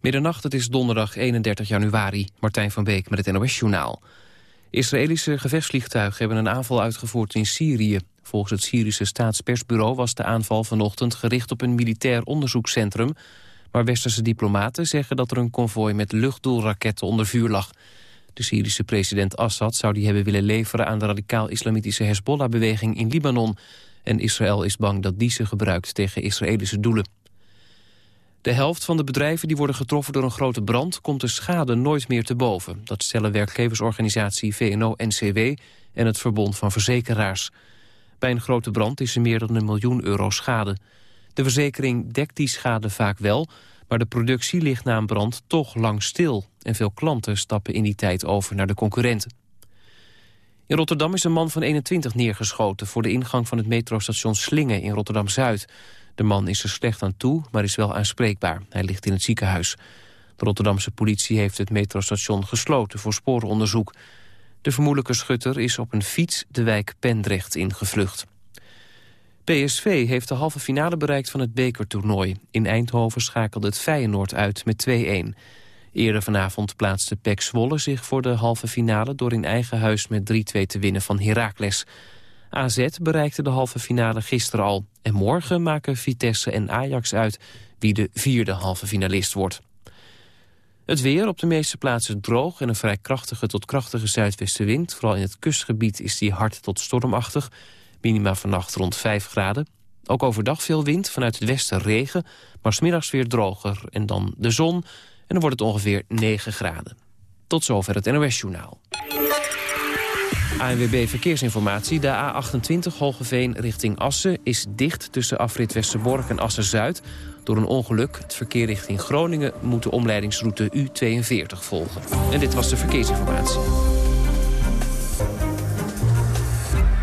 Middernacht, het is donderdag 31 januari. Martijn van Beek met het NOS-journaal. Israëlische gevechtsvliegtuigen hebben een aanval uitgevoerd in Syrië. Volgens het Syrische staatspersbureau was de aanval vanochtend gericht op een militair onderzoekscentrum. Maar westerse diplomaten zeggen dat er een konvooi met luchtdoelraketten onder vuur lag. De Syrische president Assad zou die hebben willen leveren aan de radicaal-islamitische Hezbollah-beweging in Libanon. En Israël is bang dat die ze gebruikt tegen Israëlische doelen. De helft van de bedrijven die worden getroffen door een grote brand... komt de schade nooit meer te boven. Dat stellen werkgeversorganisatie VNO-NCW en het Verbond van Verzekeraars. Bij een grote brand is er meer dan een miljoen euro schade. De verzekering dekt die schade vaak wel... maar de productie ligt na een brand toch lang stil... en veel klanten stappen in die tijd over naar de concurrenten. In Rotterdam is een man van 21 neergeschoten... voor de ingang van het metrostation Slingen in Rotterdam-Zuid... De man is er slecht aan toe, maar is wel aanspreekbaar. Hij ligt in het ziekenhuis. De Rotterdamse politie heeft het metrostation gesloten voor spooronderzoek. De vermoedelijke schutter is op een fiets de wijk Pendrecht ingevlucht. PSV heeft de halve finale bereikt van het bekertoernooi. In Eindhoven schakelde het Feyenoord uit met 2-1. Eerder vanavond plaatste PEC Zwolle zich voor de halve finale... door in eigen huis met 3-2 te winnen van Heracles. AZ bereikte de halve finale gisteren al. En morgen maken Vitesse en Ajax uit wie de vierde halve finalist wordt. Het weer op de meeste plaatsen droog en een vrij krachtige tot krachtige zuidwestenwind. Vooral in het kustgebied is die hard tot stormachtig. Minima vannacht rond 5 graden. Ook overdag veel wind, vanuit het westen regen, maar smiddags weer droger. En dan de zon en dan wordt het ongeveer 9 graden. Tot zover het NOS-journaal. ANWB Verkeersinformatie. De A28 Hogeveen richting Assen is dicht tussen afrit Westerbork en Assen-Zuid. Door een ongeluk. Het verkeer richting Groningen moet de omleidingsroute U42 volgen. En dit was de verkeersinformatie.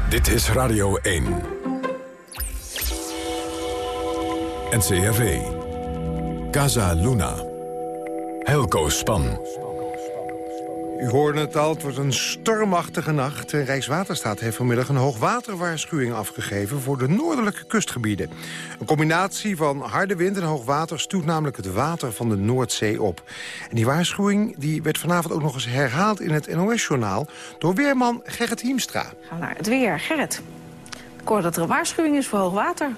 Dit is Radio 1. NCRV. Casa Luna. Helco Span. U hoorde het al, het wordt een stormachtige nacht. Rijkswaterstaat heeft vanmiddag een hoogwaterwaarschuwing afgegeven... voor de noordelijke kustgebieden. Een combinatie van harde wind en hoogwater stuurt namelijk het water van de Noordzee op. En die waarschuwing die werd vanavond ook nog eens herhaald in het NOS-journaal... door weerman Gerrit Hiemstra. Gaan we naar het weer. Gerrit, ik hoor dat er een waarschuwing is voor hoogwater.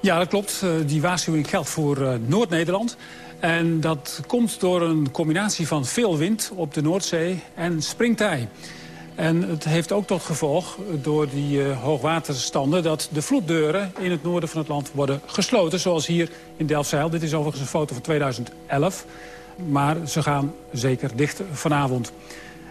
Ja, dat klopt. Eh, die waarschuwing geldt voor uh, Noord-Nederland... En dat komt door een combinatie van veel wind op de Noordzee en springtij. En het heeft ook tot gevolg door die uh, hoogwaterstanden... dat de vloeddeuren in het noorden van het land worden gesloten. Zoals hier in Delfzijl. Dit is overigens een foto van 2011. Maar ze gaan zeker dicht vanavond.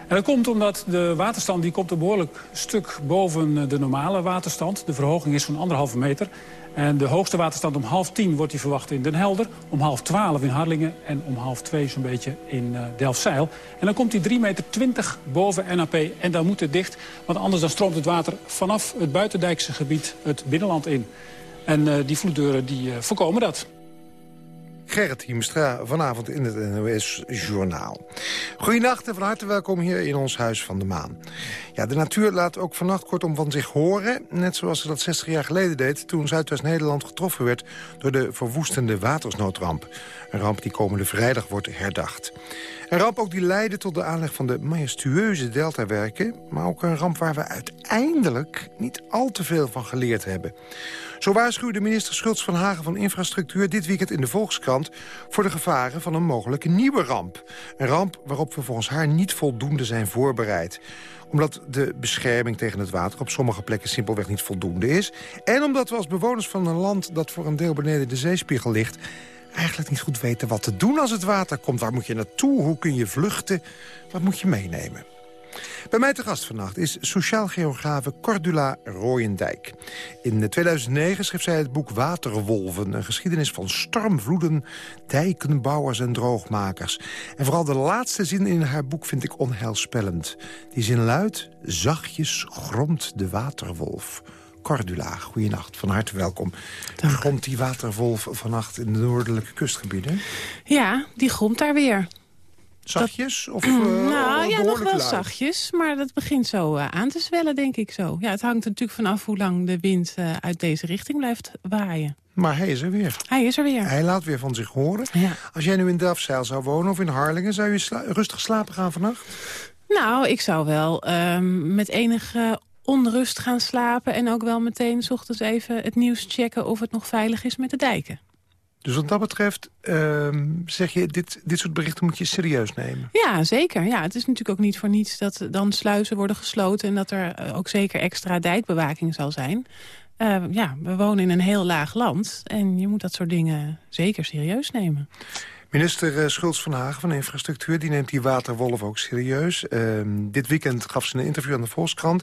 En dat komt omdat de waterstand die komt een behoorlijk stuk boven de normale waterstand. De verhoging is van anderhalve meter. En de hoogste waterstand om half tien wordt die verwacht in Den Helder. Om half twaalf in Harlingen en om half twee zo'n beetje in uh, Delfzijl. En dan komt die 3,20 meter boven NAP en dan moet het dicht. Want anders dan stroomt het water vanaf het buitendijkse gebied het binnenland in. En uh, die vloeddeuren die uh, voorkomen dat. Gerrit Hiemstra vanavond in het NOS-journaal. Goedenacht en van harte welkom hier in ons Huis van de Maan. Ja, de natuur laat ook vannacht kortom van zich horen. Net zoals ze dat 60 jaar geleden deed... toen Zuidwest-Nederland getroffen werd door de verwoestende watersnoodramp. Een ramp die komende vrijdag wordt herdacht. Een ramp ook die leidde tot de aanleg van de majestueuze deltawerken... maar ook een ramp waar we uiteindelijk niet al te veel van geleerd hebben. Zo waarschuwde minister Schultz van Hagen van Infrastructuur... dit weekend in de Volkskrant voor de gevaren van een mogelijke nieuwe ramp. Een ramp waarop we volgens haar niet voldoende zijn voorbereid omdat de bescherming tegen het water op sommige plekken simpelweg niet voldoende is. En omdat we als bewoners van een land dat voor een deel beneden de zeespiegel ligt eigenlijk niet goed weten wat te doen als het water komt. Waar moet je naartoe? Hoe kun je vluchten? Wat moet je meenemen? Bij mij te gast vannacht is sociaal geografe Cordula Rooyendijk. In 2009 schreef zij het boek Waterwolven... een geschiedenis van stormvloeden, dijkenbouwers en droogmakers. En vooral de laatste zin in haar boek vind ik onheilspellend. Die zin luidt, zachtjes gromt de waterwolf... Cordula. Goedenacht, van harte welkom. Dank. Gromt die waterwolf vannacht in de noordelijke kustgebieden? Ja, die gromt daar weer. Zachtjes? Of, uh, nou ja, nog wel zachtjes. Maar dat begint zo uh, aan te zwellen, denk ik zo. Ja, het hangt natuurlijk vanaf hoe lang de wind uh, uit deze richting blijft waaien. Maar hij is er weer. Hij is er weer. Hij laat weer van zich horen. Ja. Als jij nu in Delfzijl zou wonen of in Harlingen... zou je sla rustig slapen gaan vannacht? Nou, ik zou wel ehm, met enige onrust gaan slapen... en ook wel meteen s ochtends even het nieuws checken... of het nog veilig is met de dijken. Dus wat dat betreft ehm, zeg je, dit, dit soort berichten moet je serieus nemen. Ja, zeker. Ja, het is natuurlijk ook niet voor niets dat dan sluizen worden gesloten... en dat er eh, ook zeker extra dijkbewaking zal zijn. Uh, ja, we wonen in een heel laag land en je moet dat soort dingen zeker serieus nemen. Minister uh, Schultz van Hagen van Infrastructuur... die neemt die waterwolf ook serieus. Uh, dit weekend gaf ze een interview aan de Volkskrant.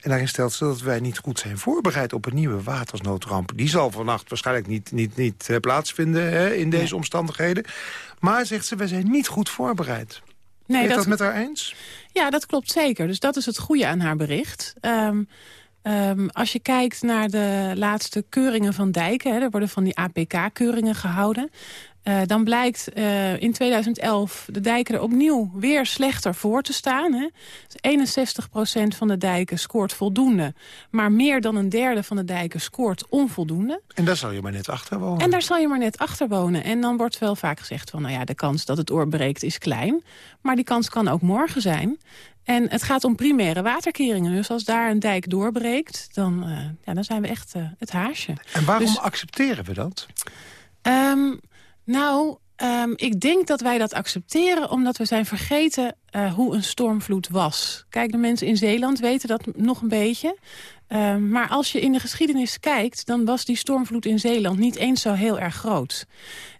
En daarin stelt ze dat wij niet goed zijn voorbereid... op een nieuwe watersnoodramp. Die zal vannacht waarschijnlijk niet, niet, niet uh, plaatsvinden hè, in deze nee. omstandigheden. Maar, zegt ze, wij zijn niet goed voorbereid. Nee, dat, dat met haar eens? Ja, dat klopt zeker. Dus dat is het goede aan haar bericht. Um, Um, als je kijkt naar de laatste keuringen van dijken... Hè, er worden van die APK-keuringen gehouden... Uh, dan blijkt uh, in 2011 de dijken er opnieuw weer slechter voor te staan. Hè. Dus 61% van de dijken scoort voldoende. Maar meer dan een derde van de dijken scoort onvoldoende. En daar zal je maar net achter wonen. En daar zal je maar net achter wonen. En dan wordt wel vaak gezegd van... nou ja, de kans dat het oorbreekt is klein. Maar die kans kan ook morgen zijn. En het gaat om primaire waterkeringen. Dus als daar een dijk doorbreekt, dan, uh, ja, dan zijn we echt het haasje. En waarom dus, accepteren we dat? Um, nou, um, ik denk dat wij dat accepteren omdat we zijn vergeten uh, hoe een stormvloed was. Kijk, de mensen in Zeeland weten dat nog een beetje. Uh, maar als je in de geschiedenis kijkt, dan was die stormvloed in Zeeland niet eens zo heel erg groot.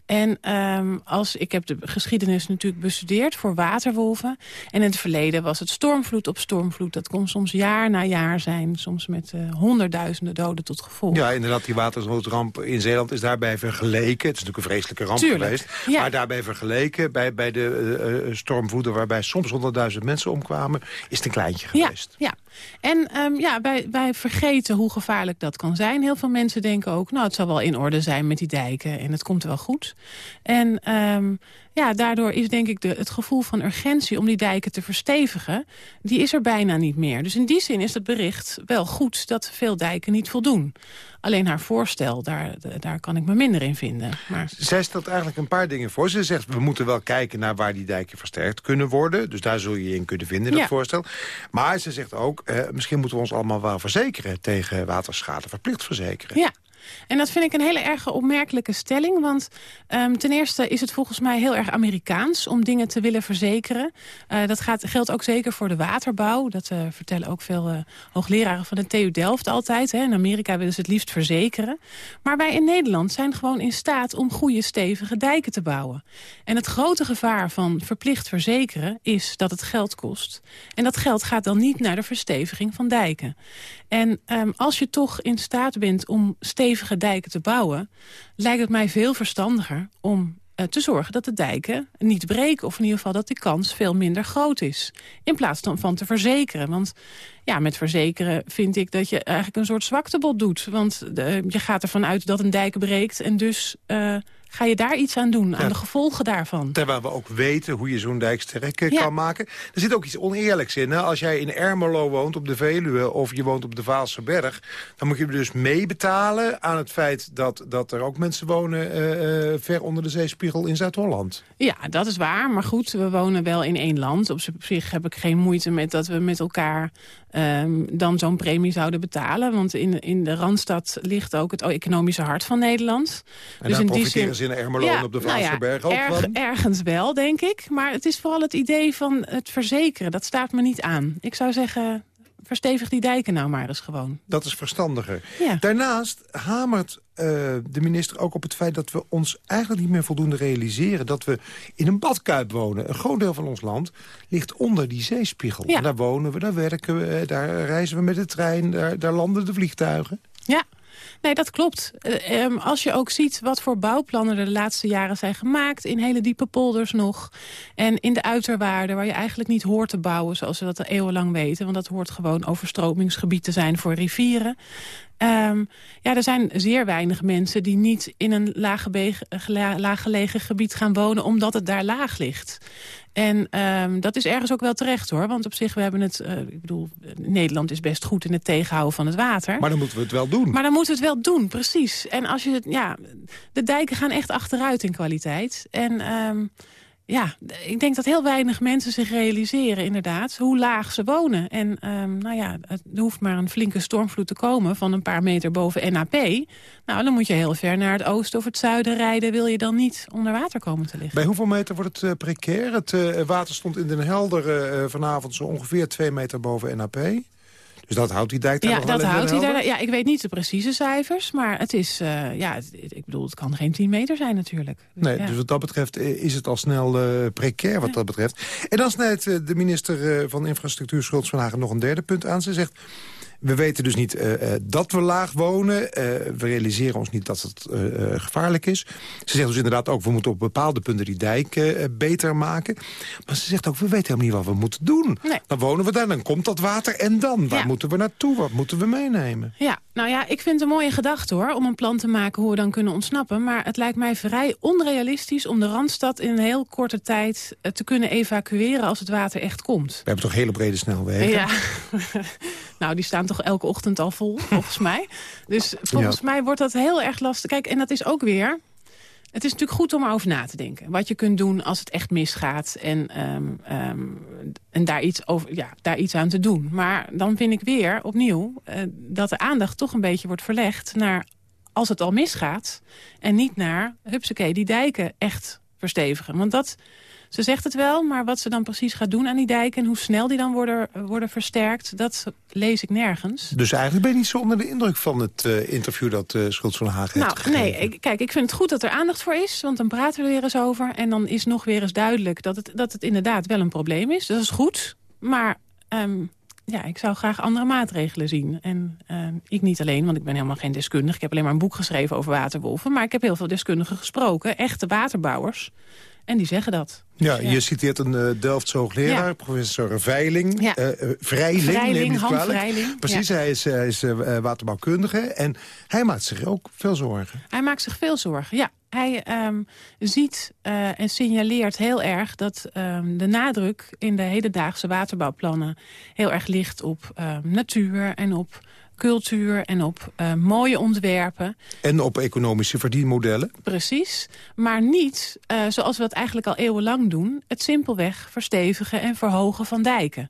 En um, als, ik heb de geschiedenis natuurlijk bestudeerd voor waterwolven. En in het verleden was het stormvloed op stormvloed. Dat kon soms jaar na jaar zijn. Soms met uh, honderdduizenden doden tot gevolg. Ja, inderdaad, die watersnoodramp in Zeeland is daarbij vergeleken. Het is natuurlijk een vreselijke ramp Tuurlijk, geweest. Ja. Maar daarbij vergeleken bij, bij de uh, stormvloeden... waarbij soms honderdduizend mensen omkwamen, is het een kleintje geweest. Ja, ja. En um, ja, wij, wij vergeten hoe gevaarlijk dat kan zijn. Heel veel mensen denken ook, nou, het zal wel in orde zijn met die dijken... en het komt wel goed. En um, ja, daardoor is denk ik de, het gevoel van urgentie om die dijken te verstevigen... die is er bijna niet meer. Dus in die zin is het bericht wel goed dat veel dijken niet voldoen. Alleen haar voorstel, daar, daar kan ik me minder in vinden. Maar... Zij stelt eigenlijk een paar dingen voor. Ze zegt, we moeten wel kijken naar waar die dijken versterkt kunnen worden. Dus daar zul je in kunnen vinden, dat Ja. voorstel. Maar ze zegt ook, eh, misschien moeten we ons allemaal wel verzekeren... tegen waterschade, verplicht verzekeren. Ja. En dat vind ik een hele erg opmerkelijke stelling. Want um, ten eerste is het volgens mij heel erg Amerikaans om dingen te willen verzekeren. Uh, dat gaat, geldt ook zeker voor de waterbouw. Dat uh, vertellen ook veel uh, hoogleraren van de TU Delft altijd. Hè. In Amerika willen ze het liefst verzekeren. Maar wij in Nederland zijn gewoon in staat om goede stevige dijken te bouwen. En het grote gevaar van verplicht verzekeren is dat het geld kost. En dat geld gaat dan niet naar de versteviging van dijken. En um, als je toch in staat bent om stevige dijken te bouwen... lijkt het mij veel verstandiger om uh, te zorgen dat de dijken niet breken. Of in ieder geval dat die kans veel minder groot is. In plaats dan van te verzekeren. Want ja, met verzekeren vind ik dat je eigenlijk een soort zwaktebod doet. Want de, je gaat ervan uit dat een dijk breekt en dus... Uh, Ga je daar iets aan doen, aan de gevolgen daarvan? Terwijl we ook weten hoe je zo'n dijk sterk eh, Ja. kan maken. Er zit ook iets oneerlijks in. Hè? Als jij in Ermelo woont op de Veluwe of je woont op de Vaalse Berg... dan moet je dus meebetalen aan het feit dat, dat er ook mensen wonen... eh, eh, ver onder de zeespiegel in Zuid-Holland. Ja, dat is waar. Maar goed, we wonen wel in één land. Op zich heb ik geen moeite met dat we met elkaar um, dan zo'n premie zouden betalen. Want in, in de Randstad ligt ook het economische hart van Nederland. En daar profiteren ze in Ermelo en op de Vaalse nou ja, ook erg. Ergens wel, denk ik. Maar het is vooral het idee van het verzekeren. Dat staat me niet aan. Ik zou zeggen, verstevig die dijken nou maar eens gewoon. Dat is verstandiger. Ja. Daarnaast hamert uh, de minister ook op het feit dat we ons eigenlijk niet meer voldoende realiseren... dat we in een badkuip wonen. Een groot deel van ons land ligt onder die zeespiegel. Ja. En daar wonen we, daar werken we, daar reizen we met de trein... daar, daar landen de vliegtuigen. Ja, Nee, dat klopt. Uh, um, als je ook ziet wat voor bouwplannen er de laatste jaren zijn gemaakt... in hele diepe polders nog. En in de uiterwaarden waar je eigenlijk niet hoort te bouwen... zoals we dat al eeuwenlang weten. Want dat hoort gewoon overstromingsgebied te zijn voor rivieren. Ehm, ja, er zijn zeer weinig mensen die niet in een laaggelegen gebied gaan wonen... omdat het daar laag ligt. En um, dat is ergens ook wel terecht hoor. Want op zich, we hebben het... Uh, ik bedoel, Nederland is best goed in het tegenhouden van het water. Maar dan moeten we het wel doen. Maar dan moeten we het wel doen, precies. En als je het, ja, de dijken gaan echt achteruit in kwaliteit. En um, ja, ik denk dat heel weinig mensen zich realiseren inderdaad hoe laag ze wonen. En um, nou ja, er hoeft maar een flinke stormvloed te komen van een paar meter boven NAP. Nou, dan moet je heel ver naar het oosten of het zuiden rijden. Wil je dan niet onder water komen te liggen. Bij hoeveel meter wordt het uh, precair? Het uh, water stond in Den Helder uh, vanavond zo ongeveer twee meter boven NAP. Dus dat houdt die dijk daar ja, nog dat wel houdt hij daar, Ja, ik weet niet de precieze cijfers, maar het is, uh, ja, het, ik bedoel, het kan geen 10 meter zijn natuurlijk. Dus, nee, ja. dus wat dat betreft is het al snel uh, precair wat ja. dat betreft. En dan snijdt de minister van Infrastructuur Schultz van Hagen nog een derde punt aan. Ze zegt, we weten dus niet uh, uh, dat we laag wonen. Uh, we realiseren ons niet dat het gevaarlijk is. Ze zegt dus inderdaad ook... we moeten op bepaalde punten die dijk beter maken. Maar ze zegt ook, we weten helemaal niet wat we moeten doen. Nee. Dan wonen we daar, dan komt dat water en dan? Waar Ja. moeten we naartoe? Wat moeten we meenemen? Ja, nou ja, ik vind het een mooie gedachte hoor, om een plan te maken hoe we dan kunnen ontsnappen. Maar het lijkt mij vrij onrealistisch om de Randstad in een heel korte tijd eh, te kunnen evacueren als het water echt komt. We hebben toch hele brede snelwegen? Ja, nou die staan toch elke ochtend al vol, volgens mij. Dus volgens mij wordt dat heel erg lastig. Kijk, en dat is ook weer... Het is natuurlijk goed om erover na te denken. Wat je kunt doen als het echt misgaat. En, ehm, ehm, en daar, iets over, ja, daar iets aan te doen. Maar dan vind ik weer opnieuw eh, dat de aandacht toch een beetje wordt verlegd naar als het al misgaat. En niet naar, hupsakee, die dijken echt verstevigen. Want dat, ze zegt het wel, maar wat ze dan precies gaat doen aan die dijken... en hoe snel die dan worden, worden versterkt, dat lees ik nergens. Dus eigenlijk ben je niet zo onder de indruk van het uh, interview... dat uh, Schultz van Hagen heeft Nou, gegeven. nee, ik, kijk, ik vind het goed dat er aandacht voor is. Want dan praten we er weer eens over. En dan is nog weer eens duidelijk dat het, dat het inderdaad wel een probleem is. Dat is goed. Maar um, ja, ik zou graag andere maatregelen zien. En uh, ik niet alleen, want ik ben helemaal geen deskundige. Ik heb alleen maar een boek geschreven over waterwolven. Maar ik heb heel veel deskundigen gesproken. Echte waterbouwers. En die zeggen dat. Ja, je citeert een uh, Delfts hoogleraar, Ja. professor Veiling. Ja. eh, eh, Vrijling, Precies, ja. hij is, hij is eh, waterbouwkundige. En hij maakt zich ook veel zorgen. Hij maakt zich veel zorgen, ja. Hij ehm, ziet eh, en signaleert heel erg dat ehm, de nadruk in de hedendaagse waterbouwplannen heel erg ligt op ehm, natuur en op cultuur en op eh, mooie ontwerpen. En op economische verdienmodellen. Precies, maar niet eh, zoals we dat eigenlijk al eeuwenlang doen... het simpelweg verstevigen en verhogen van dijken.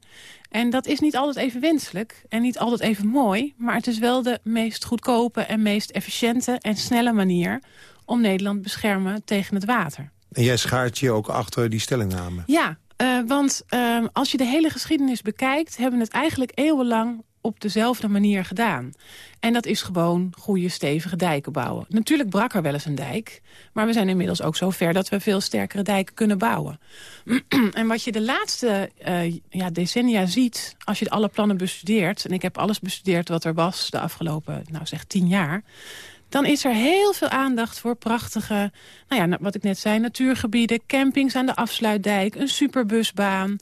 En dat is niet altijd even wenselijk en niet altijd even mooi... maar het is wel de meest goedkope en meest efficiënte en snelle manier... om Nederland te beschermen tegen het water. En jij schaart je ook achter die stellingname. Ja, uh, want uh, als je de hele geschiedenis bekijkt... hebben we het eigenlijk eeuwenlang op dezelfde manier gedaan. En dat is gewoon goede, stevige dijken bouwen. Natuurlijk brak er wel eens een dijk. Maar we zijn inmiddels ook zo ver dat we veel sterkere dijken kunnen bouwen. en wat je de laatste uh, ja, decennia ziet, als je alle plannen bestudeert... en ik heb alles bestudeerd wat er was de afgelopen, nou zeg, tien jaar dan is er heel veel aandacht voor prachtige, nou ja, wat ik net zei, natuurgebieden, campings aan de afsluitdijk, een superbusbaan,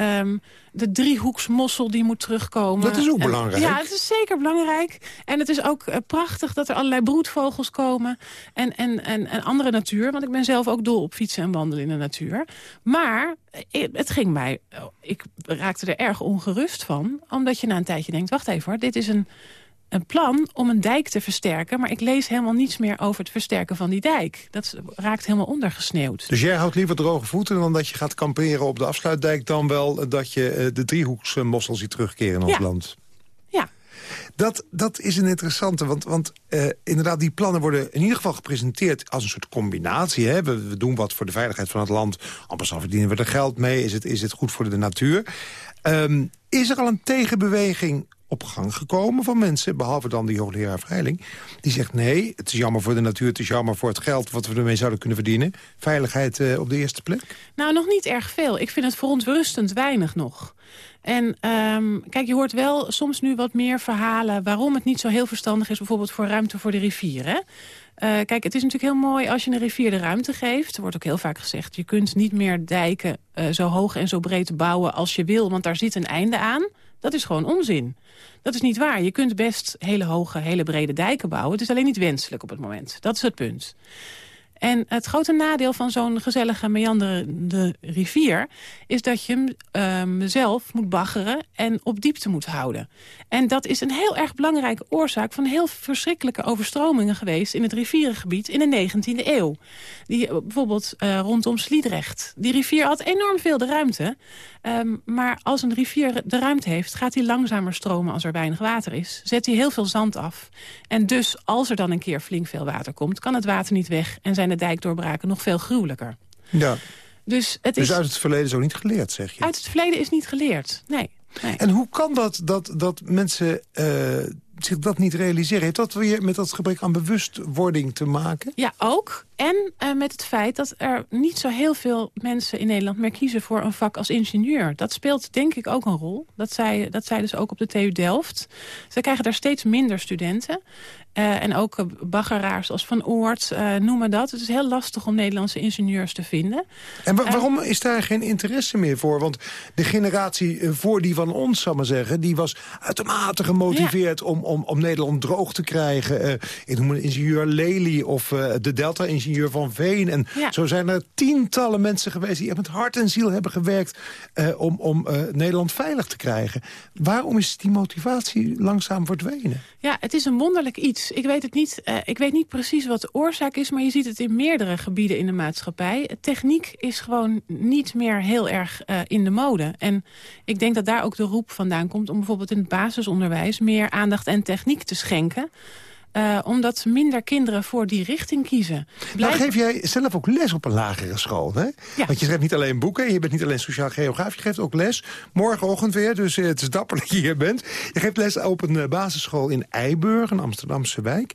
um, de driehoeksmossel die moet terugkomen. Dat is ook en, belangrijk. Ja, het is zeker belangrijk. En het is ook uh, prachtig dat er allerlei broedvogels komen en, en, en, en andere natuur, want ik ben zelf ook dol op fietsen en wandelen in de natuur. Maar het ging mij, ik raakte er erg ongerust van, omdat je na een tijdje denkt, wacht even hoor, dit is een een plan om een dijk te versterken... maar ik lees helemaal niets meer over het versterken van die dijk. Dat raakt helemaal ondergesneeuwd. Dus jij houdt liever droge voeten dan dat je gaat kamperen op de afsluitdijk... dan wel dat je de driehoeksmossel ziet terugkeren in ons ja. land? Ja. Dat, dat is een interessante, want, want uh, inderdaad, die plannen worden in ieder geval gepresenteerd als een soort combinatie. Hè? We, we doen wat voor de veiligheid van het land, anders dan verdienen we er geld mee. Is het, is het goed voor de natuur? Um, is er al een tegenbeweging op gang gekomen van mensen, behalve dan die hoogleraar Veiling... die zegt nee, het is jammer voor de natuur, het is jammer voor het geld... wat we ermee zouden kunnen verdienen. Veiligheid uh, op de eerste plek? Nou, nog niet erg veel. Ik vind het verontrustend weinig nog. En um, kijk, je hoort wel soms nu wat meer verhalen... waarom het niet zo heel verstandig is bijvoorbeeld voor ruimte voor de rivier. Hè? Uh, kijk, het is natuurlijk heel mooi als je een rivier de ruimte geeft. Er wordt ook heel vaak gezegd, je kunt niet meer dijken uh, zo hoog en zo breed bouwen als je wil... want daar zit een einde aan. Dat is gewoon onzin. Dat is niet waar. Je kunt best hele hoge, hele brede dijken bouwen. Het is alleen niet wenselijk op het moment. Dat is het punt. En het grote nadeel van zo'n gezellige meanderende rivier... is dat je hem uh, zelf moet baggeren en op diepte moet houden. En dat is een heel erg belangrijke oorzaak... van heel verschrikkelijke overstromingen geweest... in het rivierengebied in de 19e eeuw. Die, uh, bijvoorbeeld uh, rondom Sliedrecht. Die rivier had enorm veel de ruimte. Um, maar als een rivier de ruimte heeft... gaat hij langzamer stromen als er weinig water is. Zet hij heel veel zand af. En dus als er dan een keer flink veel water komt... kan het water niet weg en zijn de dijkdoorbraken nog veel gruwelijker. Ja. Dus, het dus is, uit het verleden zo niet geleerd, zeg je? Uit het verleden is niet geleerd, nee. nee. En hoe kan dat dat, dat mensen uh, zich dat niet realiseren? Heeft dat weer met dat gebrek aan bewustwording te maken? Ja, ook. En uh, met het feit dat er niet zo heel veel mensen in Nederland meer kiezen voor een vak als ingenieur. Dat speelt denk ik ook een rol. Dat zij, dat zij dus ook op de TU Delft. Ze krijgen daar steeds minder studenten. Uh, en ook uh, baggeraars als Van Oort, uh, noemen dat. Het is heel lastig om Nederlandse ingenieurs te vinden. En wa waarom is daar geen interesse meer voor? Want de generatie voor die van ons, zal maar zeggen... die was uitermate gemotiveerd ja. om, om, om Nederland droog te krijgen. ik noem een ingenieur Lely of de Delta-ingenieur van Veen. En ja. zo zijn er tientallen mensen geweest... die met hart en ziel hebben gewerkt om, om Nederland veilig te krijgen. Waarom is die motivatie langzaam verdwenen? Ja, het is een wonderlijk iets. Ik weet, het niet, uh, ik weet niet precies wat de oorzaak is... maar je ziet het in meerdere gebieden in de maatschappij. Techniek is gewoon niet meer heel erg in de mode. En ik denk dat daar ook de roep vandaan komt... om bijvoorbeeld in het basisonderwijs meer aandacht en techniek te schenken... Uh, omdat minder kinderen voor die richting kiezen. Blijf... Nou geef jij zelf ook les op een lagere school, hè? Ja. Want je schrijft niet alleen boeken, je bent niet alleen sociaal geograaf... je geeft ook les, morgenochtend weer, dus het is dapper dat je hier bent. Je geeft les op een basisschool in Eiburg, een Amsterdamse wijk.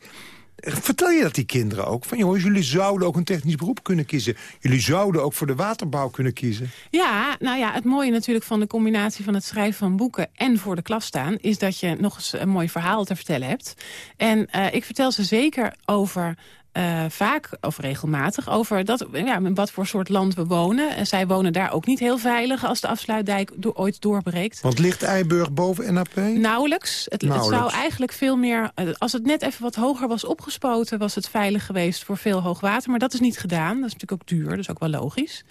Vertel je dat die kinderen ook? Van jongens, jullie zouden ook een technisch beroep kunnen kiezen. Jullie zouden ook voor de waterbouw kunnen kiezen. Ja, nou ja, het mooie natuurlijk van de combinatie van het schrijven van boeken en voor de klas staan... is dat je nog eens een mooi verhaal te vertellen hebt. En uh, ik vertel ze zeker over uh, vaak of regelmatig over dat, ja, wat voor soort land we wonen. En zij wonen daar ook niet heel veilig als de afsluitdijk do ooit doorbreekt. Want ligt Eiburg boven NAP? Nauwelijks. Het, Nauwelijks. het, zou eigenlijk veel meer... Als het net even wat hoger was opgespoten... was het veilig geweest voor veel hoogwater. Maar dat is niet gedaan. Dat is natuurlijk ook duur, dus ook wel logisch.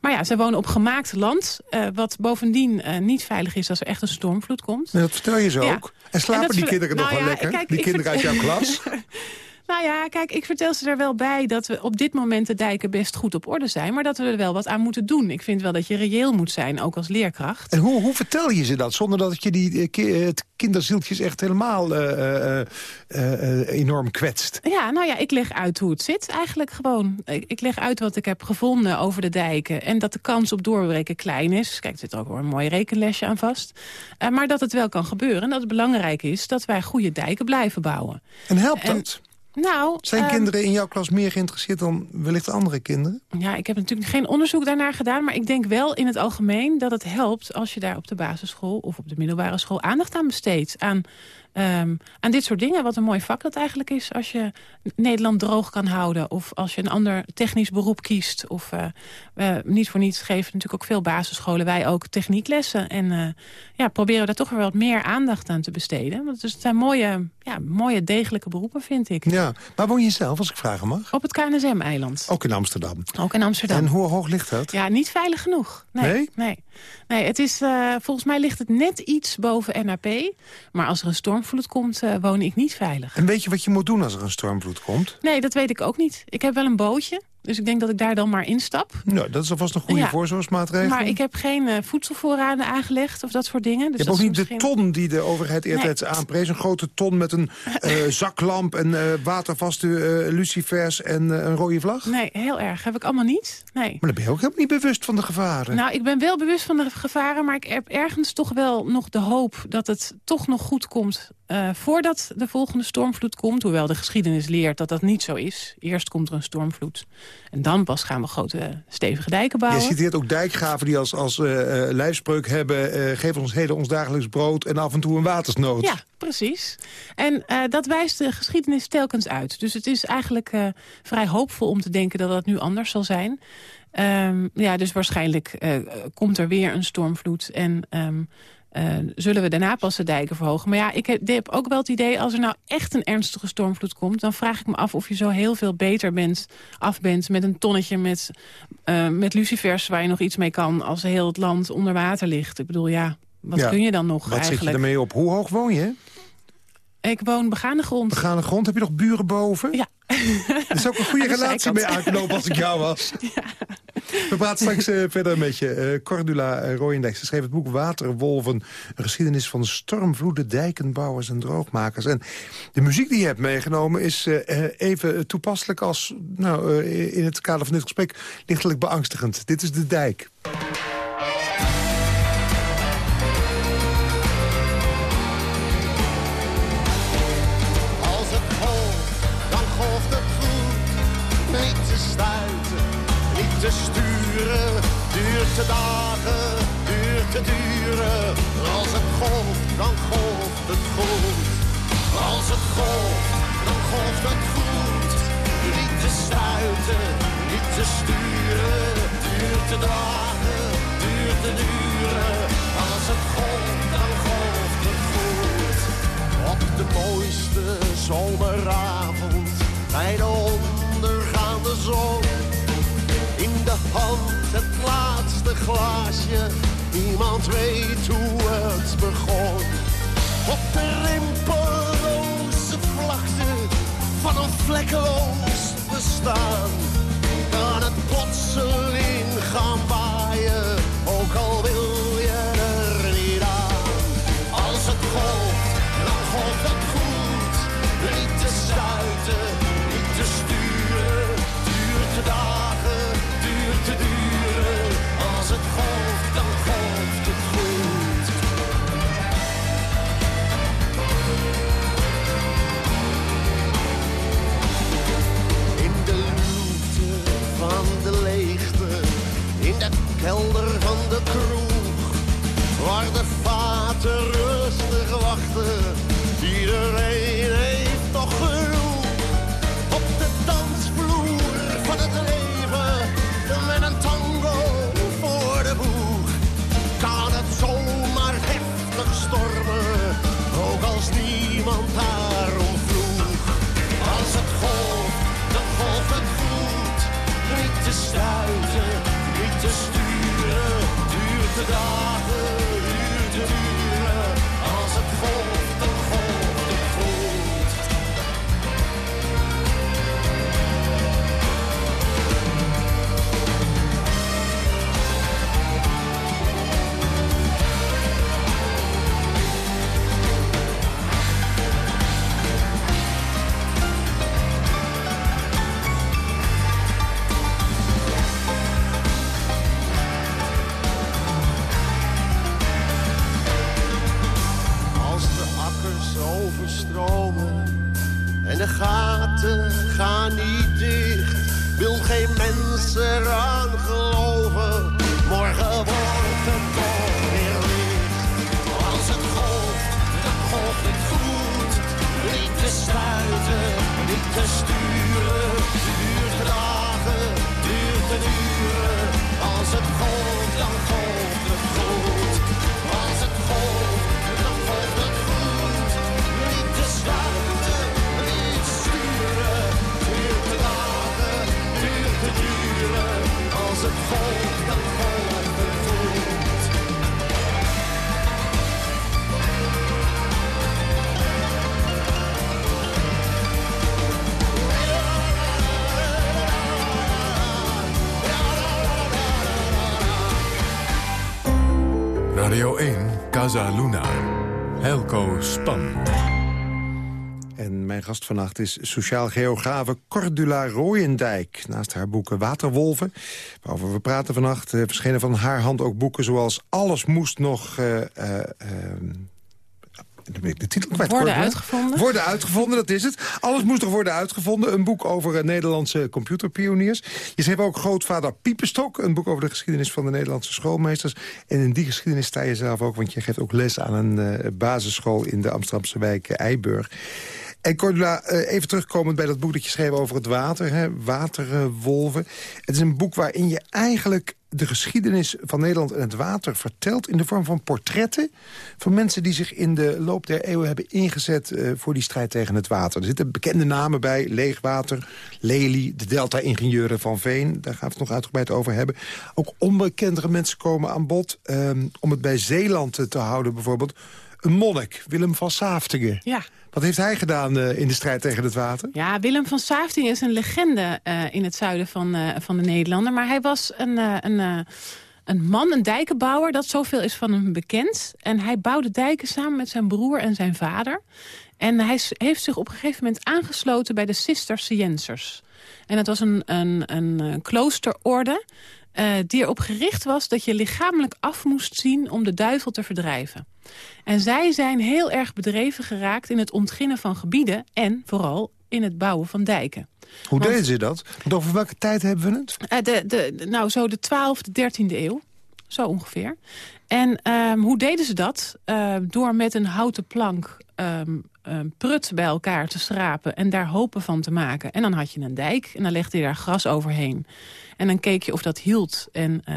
Maar ja, zij wonen op gemaakt land... Uh, wat bovendien uh, niet veilig is als er echt een stormvloed komt. Dat vertel je ze ja. ook. En slapen en die kinderen nou nog wel ja, lekker? Kijk, die kinderen uit jouw klas? Nou ja, kijk, ik vertel ze er wel bij dat we op dit moment de dijken best goed op orde zijn. Maar dat we er wel wat aan moeten doen. Ik vind wel dat je reëel moet zijn, ook als leerkracht. En hoe, hoe vertel je ze dat? Zonder dat je die uh, kinderzieltjes echt helemaal uh, uh, enorm kwetst. Ja, nou ja, ik leg uit hoe het zit eigenlijk gewoon. Ik, ik, leg uit wat ik heb gevonden over de dijken. En dat de kans op doorbreken klein is. Kijk, er zit ook wel een mooi rekenlesje aan vast. maar dat het wel kan gebeuren. En dat het belangrijk is dat wij goede dijken blijven bouwen. En helpt en, dat? Nou, Zijn um, kinderen in jouw klas meer geïnteresseerd dan wellicht andere kinderen? Ja, ik heb natuurlijk geen onderzoek daarnaar gedaan... maar ik denk wel in het algemeen dat het helpt... als je daar op de basisschool of op de middelbare school aandacht aan besteedt. Aan Um, aan dit soort dingen. Wat een mooi vak dat eigenlijk is als je Nederland droog kan houden. Of als je een ander technisch beroep kiest. Of uh, uh, niet voor niets geven natuurlijk ook veel basisscholen. Wij ook technieklessen. En uh, ja, proberen we daar toch weer wat meer aandacht aan te besteden. Want het zijn mooie, ja, mooie degelijke beroepen vind ik. Ja, waar woon je zelf als ik vragen mag? Op het KNSM-eiland. Ook in Amsterdam? Ook in Amsterdam. En hoe hoog ligt dat? Ja, niet veilig genoeg. Nee? Nee, nee. nee het is, volgens mij ligt het net iets boven NAP. Maar als er een storm stormvloed komt, uh, woon ik niet veilig. En weet je wat je moet doen als er een stormvloed komt? Nee, dat weet ik ook niet. Ik heb wel een bootje. Dus ik denk dat ik daar dan maar instap. Nou, dat is alvast een goede ja, voorzorgsmaatregel. Maar ik heb geen uh, voedselvoorraden aangelegd of dat soort dingen. Dus je hebt ook niet misschien... de ton die de overheid eertijds nee. aanprees. Een grote ton met een uh, zaklamp en uh, watervaste lucifers en een rode vlag? Nee, heel erg. Heb ik allemaal niet. Nee. Maar dan ben je ook helemaal niet bewust van de gevaren. Nou, ik ben wel bewust van de gevaren. Maar ik heb ergens toch wel nog de hoop dat het toch nog goed komt... Voordat de volgende stormvloed komt, hoewel de geschiedenis leert dat dat niet zo is. Eerst komt er een stormvloed en dan pas gaan we grote stevige dijken bouwen. Je citeert ook dijkgraven die als, als uh, lijfspreuk hebben... Uh, geef ons heden ons dagelijks brood en af en toe een watersnood. Ja, precies. En uh, dat wijst de geschiedenis telkens uit. Dus het is eigenlijk vrij hoopvol om te denken dat dat nu anders zal zijn. Um, ja, dus waarschijnlijk komt er weer een stormvloed en... Um, zullen we daarna pas de dijken verhogen. Maar ja, ik heb, heb, ook wel het idee... als er nou echt een ernstige stormvloed komt... dan vraag ik me af of je zo heel veel beter bent, af bent... met een tonnetje met, uh, met lucifers waar je nog iets mee kan... als heel het land onder water ligt. Ik bedoel, ja, wat kun je dan nog wat eigenlijk? Wat zit je ermee op? Hoe hoog woon je? Ik woon begane grond. Begane grond. Heb je nog buren boven? Ja. Dat is ook een goede relatie mee aanknopen als ik jou was. Ja. We praten straks uh, verder met je. Uh, Cordula uh, Ze schreef het boek Waterwolven. Een geschiedenis van stormvloeden, dijkenbouwers en droogmakers. En de muziek die je hebt meegenomen is even toepasselijk als... Nou, in het kader van dit gesprek lichtelijk beangstigend. Dit is De Dijk. Te dagen, duurt te duren. Als het golft, dan golft het goed. Als het golft, dan golft het goed. Niet te stuiten, niet te sturen. Duurt te dagen, duurt te duren. Als het golft, dan golft het goed. Op de mooiste zomeravond, bij de ondergaande zon hand het laatste glaasje. Niemand weet hoe het begon. Op de rimpelloze vlakte van een vlekkeloos bestaan. Kan het plotseling gaan waaien, ook al kelder van de kroeg, waar de vaten rustig wachten, iedereen heeft toch genoeg. Op de dansvloer van het leven met een tango voor de boeg. Kan het zomaar heftig stormen, ook als niemand daarom vroeg. Als het golft, dan golft het goed. Niet te stuiten, niet te sturen, duurt de dagen, 1, Casa Luna. Helco Span. En mijn gast vannacht is sociaal geografe Cordula Rooyendijk. Naast haar boeken Waterwolven, waarover we praten vannacht... eh, verschenen van haar hand ook boeken zoals Alles moest nog... ehm, dan ben ik de titel kwijt. Worden uitgevonden? Worden uitgevonden, dat is het. Alles moest nog worden uitgevonden. Een boek over eh, Nederlandse computerpioniers. Je schreef ook Grootvader Piepenstok. Een boek over de geschiedenis van de Nederlandse schoolmeesters. En in die geschiedenis sta je zelf ook... want je geeft ook les aan een eh, basisschool in de Amsterdamse wijk eh, Eiburg. En Cordula, even terugkomend bij dat boek dat je schreef over het water, hè, waterwolven. Het is een boek waarin je eigenlijk de geschiedenis van Nederland en het water vertelt... in de vorm van portretten van mensen die zich in de loop der eeuwen hebben ingezet... Uh, voor die strijd tegen het water. Er zitten bekende namen bij, Leegwater, Lely, de Delta-ingenieuren van Veen. Daar gaan we het nog uitgebreid over hebben. Ook onbekendere mensen komen aan bod. Um, om het bij Zeeland te houden bijvoorbeeld. Een monnik, Willem van Saaftingen. Ja. Wat heeft hij gedaan uh, in de strijd tegen het water? Ja, Willem van Saaftingen is een legende uh, in het zuiden van, uh, van de Nederlanden. Maar hij was een, een, een man, een dijkenbouwer. Dat zoveel is van hem bekend. En hij bouwde dijken samen met zijn broer en zijn vader. En hij heeft zich op een gegeven moment aangesloten bij de Cisterciënsers. En dat was een, een, een kloosterorde uh, die erop gericht was dat je lichamelijk af moest zien om de duivel te verdrijven. En zij zijn heel erg bedreven geraakt in het ontginnen van gebieden... en vooral in het bouwen van dijken. Hoe Want, deden ze dat? Want over welke tijd hebben we het? Uh, de, de, nou, zo de 12e, 13e eeuw. Zo ongeveer. En um, hoe deden ze dat? Uh, door met een houten plank um, um, prut bij elkaar te schrapen... en daar hopen van te maken. En dan had je een dijk en dan legde je daar gras overheen. En dan keek je of dat hield. En uh,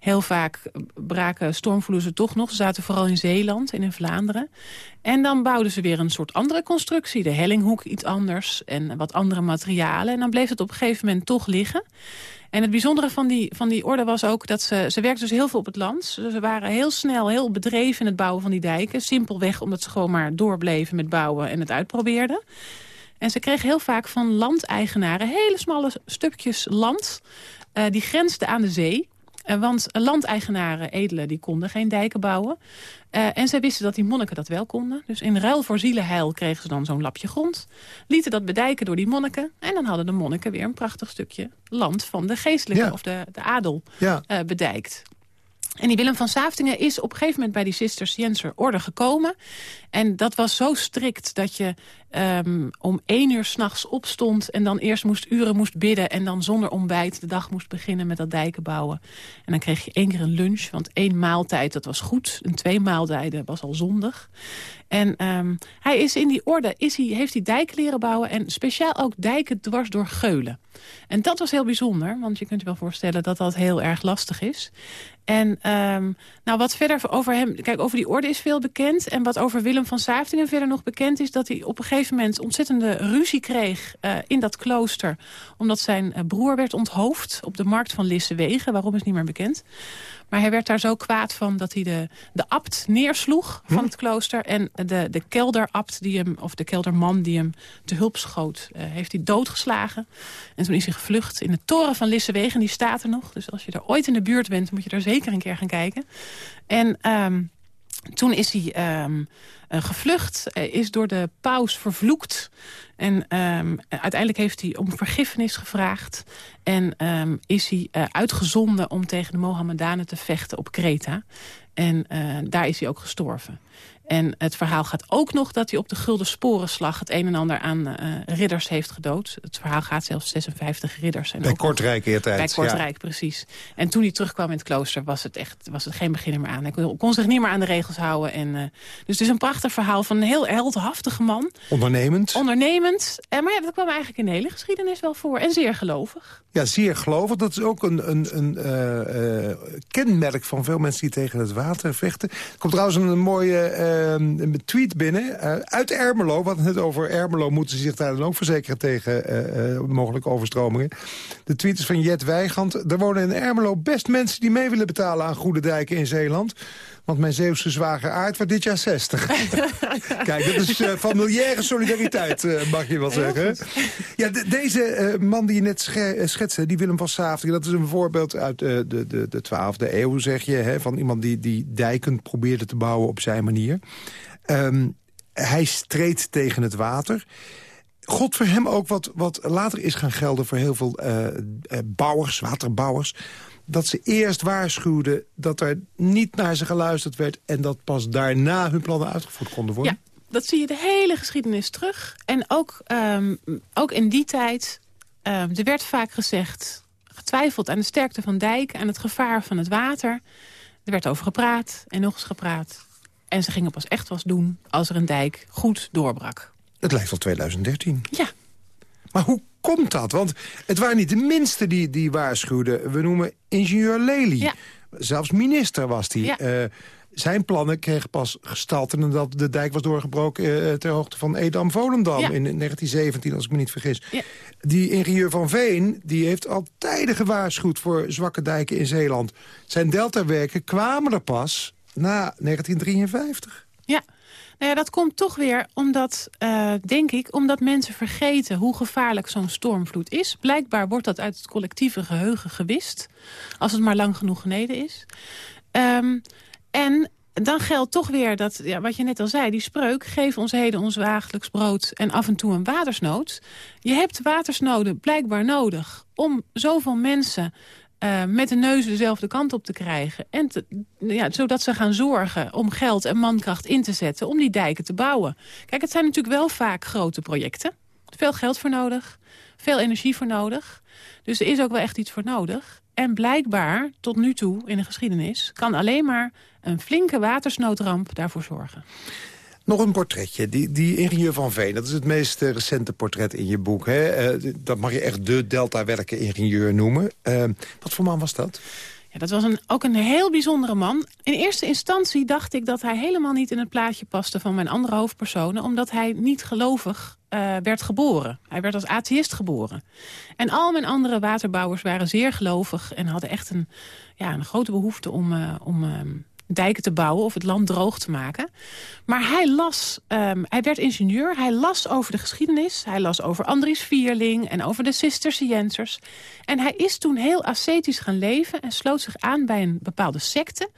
heel vaak braken stormvloeden toch nog. Ze zaten vooral in Zeeland en in Vlaanderen. En dan bouwden ze weer een soort andere constructie. De hellinghoek iets anders en wat andere materialen. En dan bleef het op een gegeven moment toch liggen. En het bijzondere van die, van die orde was ook dat ze... ze werkten dus heel veel op het land. Ze waren heel snel, heel bedreven in het bouwen van die dijken. Simpelweg omdat ze gewoon maar doorbleven met bouwen en het uitprobeerden. En ze kregen heel vaak van landeigenaren hele smalle stukjes land... Uh, die grensden aan de zee. Uh, want landeigenaren, edelen, die konden geen dijken bouwen. Uh, en zij wisten dat die monniken dat wel konden. Dus in ruil voor zielenheil kregen ze dan zo'n lapje grond. Lieten dat bedijken door die monniken. En dan hadden de monniken weer een prachtig stukje land van de geestelijke ja. of de, de adel ja. uh, bedijkt. En die Willem van Saftingen is op een gegeven moment bij die Cisterciënser orde gekomen. En dat was zo strikt dat je um, om één uur s'nachts opstond... en dan eerst moest uren moest bidden... en dan zonder ontbijt de dag moest beginnen met dat dijken bouwen. En dan kreeg je één keer een lunch, want één maaltijd, dat was goed. En twee maaltijden was al zondig. En um, hij is in die orde, is hij, heeft hij dijken leren bouwen... en speciaal ook dijken dwars door geulen. En dat was heel bijzonder, want je kunt je wel voorstellen... dat dat heel erg lastig is. En um, nou, wat verder over hem... Kijk, over die orde is veel bekend. En wat over Willem van Saftingen verder nog bekend is... dat hij op een gegeven moment ontzettende ruzie kreeg uh, in dat klooster. Omdat zijn uh, broer werd onthoofd op de markt van Lissewegen. Waarom is niet meer bekend. Maar hij werd daar zo kwaad van dat hij de, de abt neersloeg van hm? het klooster. En de, de kelderabt, die hem, of de kelderman die hem te hulp schoot, uh, heeft hij doodgeslagen. En toen is hij gevlucht in de toren van Lissewegen. Die staat er nog. Dus als je er ooit in de buurt bent, moet je daar zeker een keer gaan kijken. En um, toen is hij um, uh, gevlucht, uh, is door de paus vervloekt. En um, uiteindelijk heeft hij om vergiffenis gevraagd. En um, is hij uh, uitgezonden om tegen de Mohammedanen te vechten op Kreta. En daar is hij ook gestorven. En het verhaal gaat ook nog dat hij op de Gulden Sporenslag... het een en ander aan uh, ridders heeft gedood. Het verhaal gaat zelfs 56 ridders. En bij Kortrijk eertijds. Bij Kortrijk, ja. precies. En toen hij terugkwam in het klooster was het echt was het geen beginner meer aan. Hij kon, kon zich niet meer aan de regels houden. En, uh, dus het is een prachtig verhaal van een heel heldhaftige man. Ondernemend. Ondernemend. En, eh, maar ja, dat kwam eigenlijk in de hele geschiedenis wel voor. En zeer gelovig. Ja, zeer gelovig. Dat is ook een, een, een uh, kenmerk van veel mensen die tegen het water vechten. Er komt trouwens een mooie een tweet binnen uh, uit Ermelo. Hadden het over Ermelo. Moeten ze zich daar dan ook verzekeren tegen uh, uh, mogelijke overstromingen. De tweet is van Jet Weigand. Er wonen in Ermelo best mensen die mee willen betalen aan goede dijken in Zeeland. Want mijn Zeeuwse zwager Aard wordt dit jaar 60. Kijk, dat is uh, familiaire solidariteit, uh, mag je wel zeggen. Ja, de, deze uh, man die je net schetste, die Willem van Saafdingen... dat is een voorbeeld uit de, de, de 12e eeuw, zeg je... Hè, van iemand die, die dijken probeerde te bouwen op zijn manier. Um, hij streed tegen het water... God voor hem ook wat, wat later is gaan gelden voor heel veel bouwers, waterbouwers dat ze eerst waarschuwden dat er niet naar ze geluisterd werd... en dat pas daarna hun plannen uitgevoerd konden worden? Ja, dat zie je de hele geschiedenis terug. En ook, um, ook in die tijd, um, er werd vaak gezegd... getwijfeld aan de sterkte van dijken, aan het gevaar van het water. Er werd over gepraat en nog eens gepraat. En ze gingen pas echt wat doen als er een dijk goed doorbrak. Het lijkt al 2013. Ja. Maar hoe komt dat? Want het waren niet de minste die, die waarschuwden. We noemen ingenieur Lely. Ja. Zelfs minister was die. Ja. Eh, zijn plannen kregen pas gestalte nadat de dijk was doorgebroken... eh, ter hoogte van Edam-Volendam Ja. in 1917, als ik me niet vergis. Die ingenieur van Veen die heeft al tijden gewaarschuwd... voor zwakke dijken in Zeeland. Zijn deltawerken kwamen er pas na 1953. Ja. Nou ja, dat komt toch weer omdat, eh, denk ik, omdat mensen vergeten hoe gevaarlijk zo'n stormvloed is. Blijkbaar wordt dat uit het collectieve geheugen gewist, als het maar lang genoeg geneden is. Ehm, en dan geldt toch weer dat, ja, wat je net al zei, die spreuk... geef ons heden ons dagelijks brood en af en toe een watersnood. Je hebt watersnoden blijkbaar nodig om zoveel mensen... eh, met de neus dezelfde kant op te krijgen. En ja, zodat ze gaan zorgen om geld en mankracht in te zetten... om die dijken te bouwen. Kijk, het zijn natuurlijk wel vaak grote projecten. Veel geld voor nodig, veel energie voor nodig. Dus er is ook wel echt iets voor nodig. En blijkbaar, tot nu toe in de geschiedenis... kan alleen maar een flinke watersnoodramp daarvoor zorgen. Nog een portretje. Die, die ingenieur van Veen, dat is het meest eh, recente portret in je boek. Hè? Eh, dat mag je echt de Delta-werken-ingenieur noemen. Eh, wat voor man was dat? Ja, dat was een, ook een heel bijzondere man. In eerste instantie dacht ik dat hij helemaal niet in het plaatje paste van mijn andere hoofdpersonen. Omdat hij niet gelovig werd geboren. Hij werd als atheïst geboren. En al mijn andere waterbouwers waren zeer gelovig. En hadden echt een, ja, een grote behoefte om, om ehm, dijken te bouwen of het land droog te maken. Maar hij las, ehm, hij werd ingenieur, hij las over de geschiedenis. Hij las over Andries Vierling en over de Cisterciënsers. En hij is toen heel ascetisch gaan leven en sloot zich aan bij een bepaalde secte.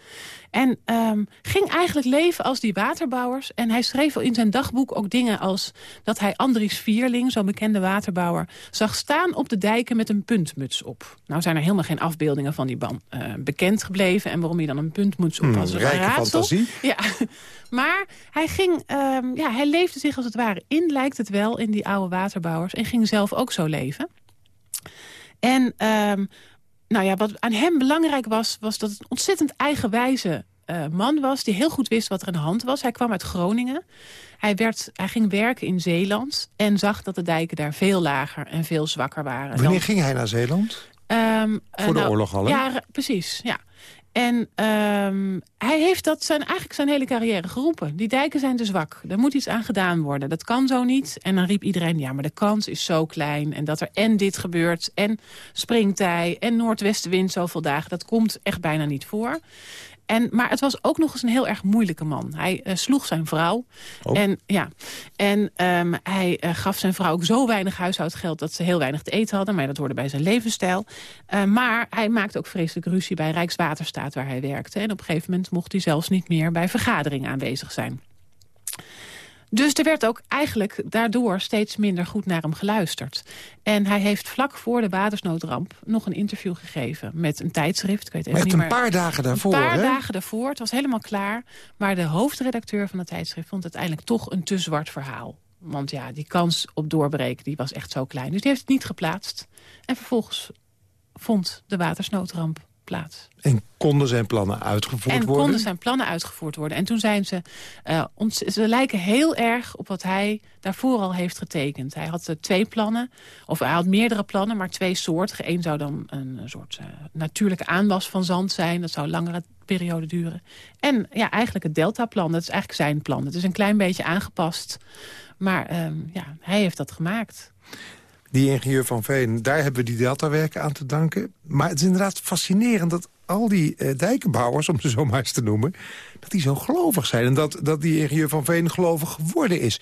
En ehm, ging eigenlijk leven als die waterbouwers. En hij schreef in zijn dagboek ook dingen als... dat hij Andries Vierling, zo'n bekende waterbouwer... zag staan op de dijken met een puntmuts op. Nou zijn er helemaal geen afbeeldingen van die man eh, bekend gebleven. En waarom hij dan een puntmuts op Hmm, was, is een rijke raadsel. fantasie. Ja, maar hij, ging, ehm, ja, hij leefde zich als het ware in, lijkt het wel, in die oude waterbouwers. En ging zelf ook zo leven. En ehm, nou ja, wat aan hem belangrijk was, was dat het een ontzettend eigenwijze eh, man was... die heel goed wist wat er aan de hand was. Hij kwam uit Groningen. Hij, werd, hij ging werken in Zeeland en zag dat de dijken daar veel lager en veel zwakker waren. Wanneer dan- ging hij naar Zeeland? Ehm, eh, Voor de oorlog al, hè? Ja, re- precies, ja. En ehm, hij heeft dat zijn, eigenlijk zijn hele carrière geroepen. Die dijken zijn te zwak. Er moet iets aan gedaan worden. Dat kan zo niet. En dan riep iedereen, ja, maar de kans is zo klein. En dat er en dit gebeurt, en springtij, en noordwestenwind zoveel dagen. Dat komt echt bijna niet voor. En, maar het was ook nog eens een heel erg moeilijke man. Hij eh, sloeg zijn vrouw. Oh. En, ja, en ehm, hij eh, gaf zijn vrouw ook zo weinig huishoudgeld... dat ze heel weinig te eten hadden. Maar dat hoorde bij zijn levensstijl. Eh, maar hij maakte ook vreselijk ruzie bij Rijkswaterstaat waar hij werkte. En op een gegeven moment mocht hij zelfs niet meer bij vergaderingen aanwezig zijn. Dus er werd ook eigenlijk daardoor steeds minder goed naar hem geluisterd. En hij heeft vlak voor de watersnoodramp nog een interview gegeven met een tijdschrift. Ik weet even Echt niet een paar dagen daarvoor, Een paar hè? dagen daarvoor. Het was helemaal klaar. Maar de hoofdredacteur van het tijdschrift vond het uiteindelijk toch een te zwart verhaal. Want ja, die kans op doorbreken die was echt zo klein. Dus die heeft het niet geplaatst. En vervolgens vond de watersnoodramp plaats. En konden zijn plannen uitgevoerd En worden? konden zijn plannen uitgevoerd worden. En toen zijn ze... ont- ze lijken heel erg op wat hij daarvoor al heeft getekend. Hij had eh, twee plannen. Of hij had meerdere plannen, maar twee soorten. Eén zou dan een soort eh, natuurlijke aanwas van zand zijn. Dat zou langere periode duren. En ja, eigenlijk het deltaplan. Dat is eigenlijk zijn plan. Het is een klein beetje aangepast. Maar ehm, ja, hij heeft dat gemaakt. Die ingenieur van Veen, daar hebben we die deltawerken aan te danken. Maar het is inderdaad fascinerend dat al die eh, dijkenbouwers, om ze zo maar eens te noemen... dat die zo gelovig zijn en dat, dat die ingenieur van Veen gelovig geworden is.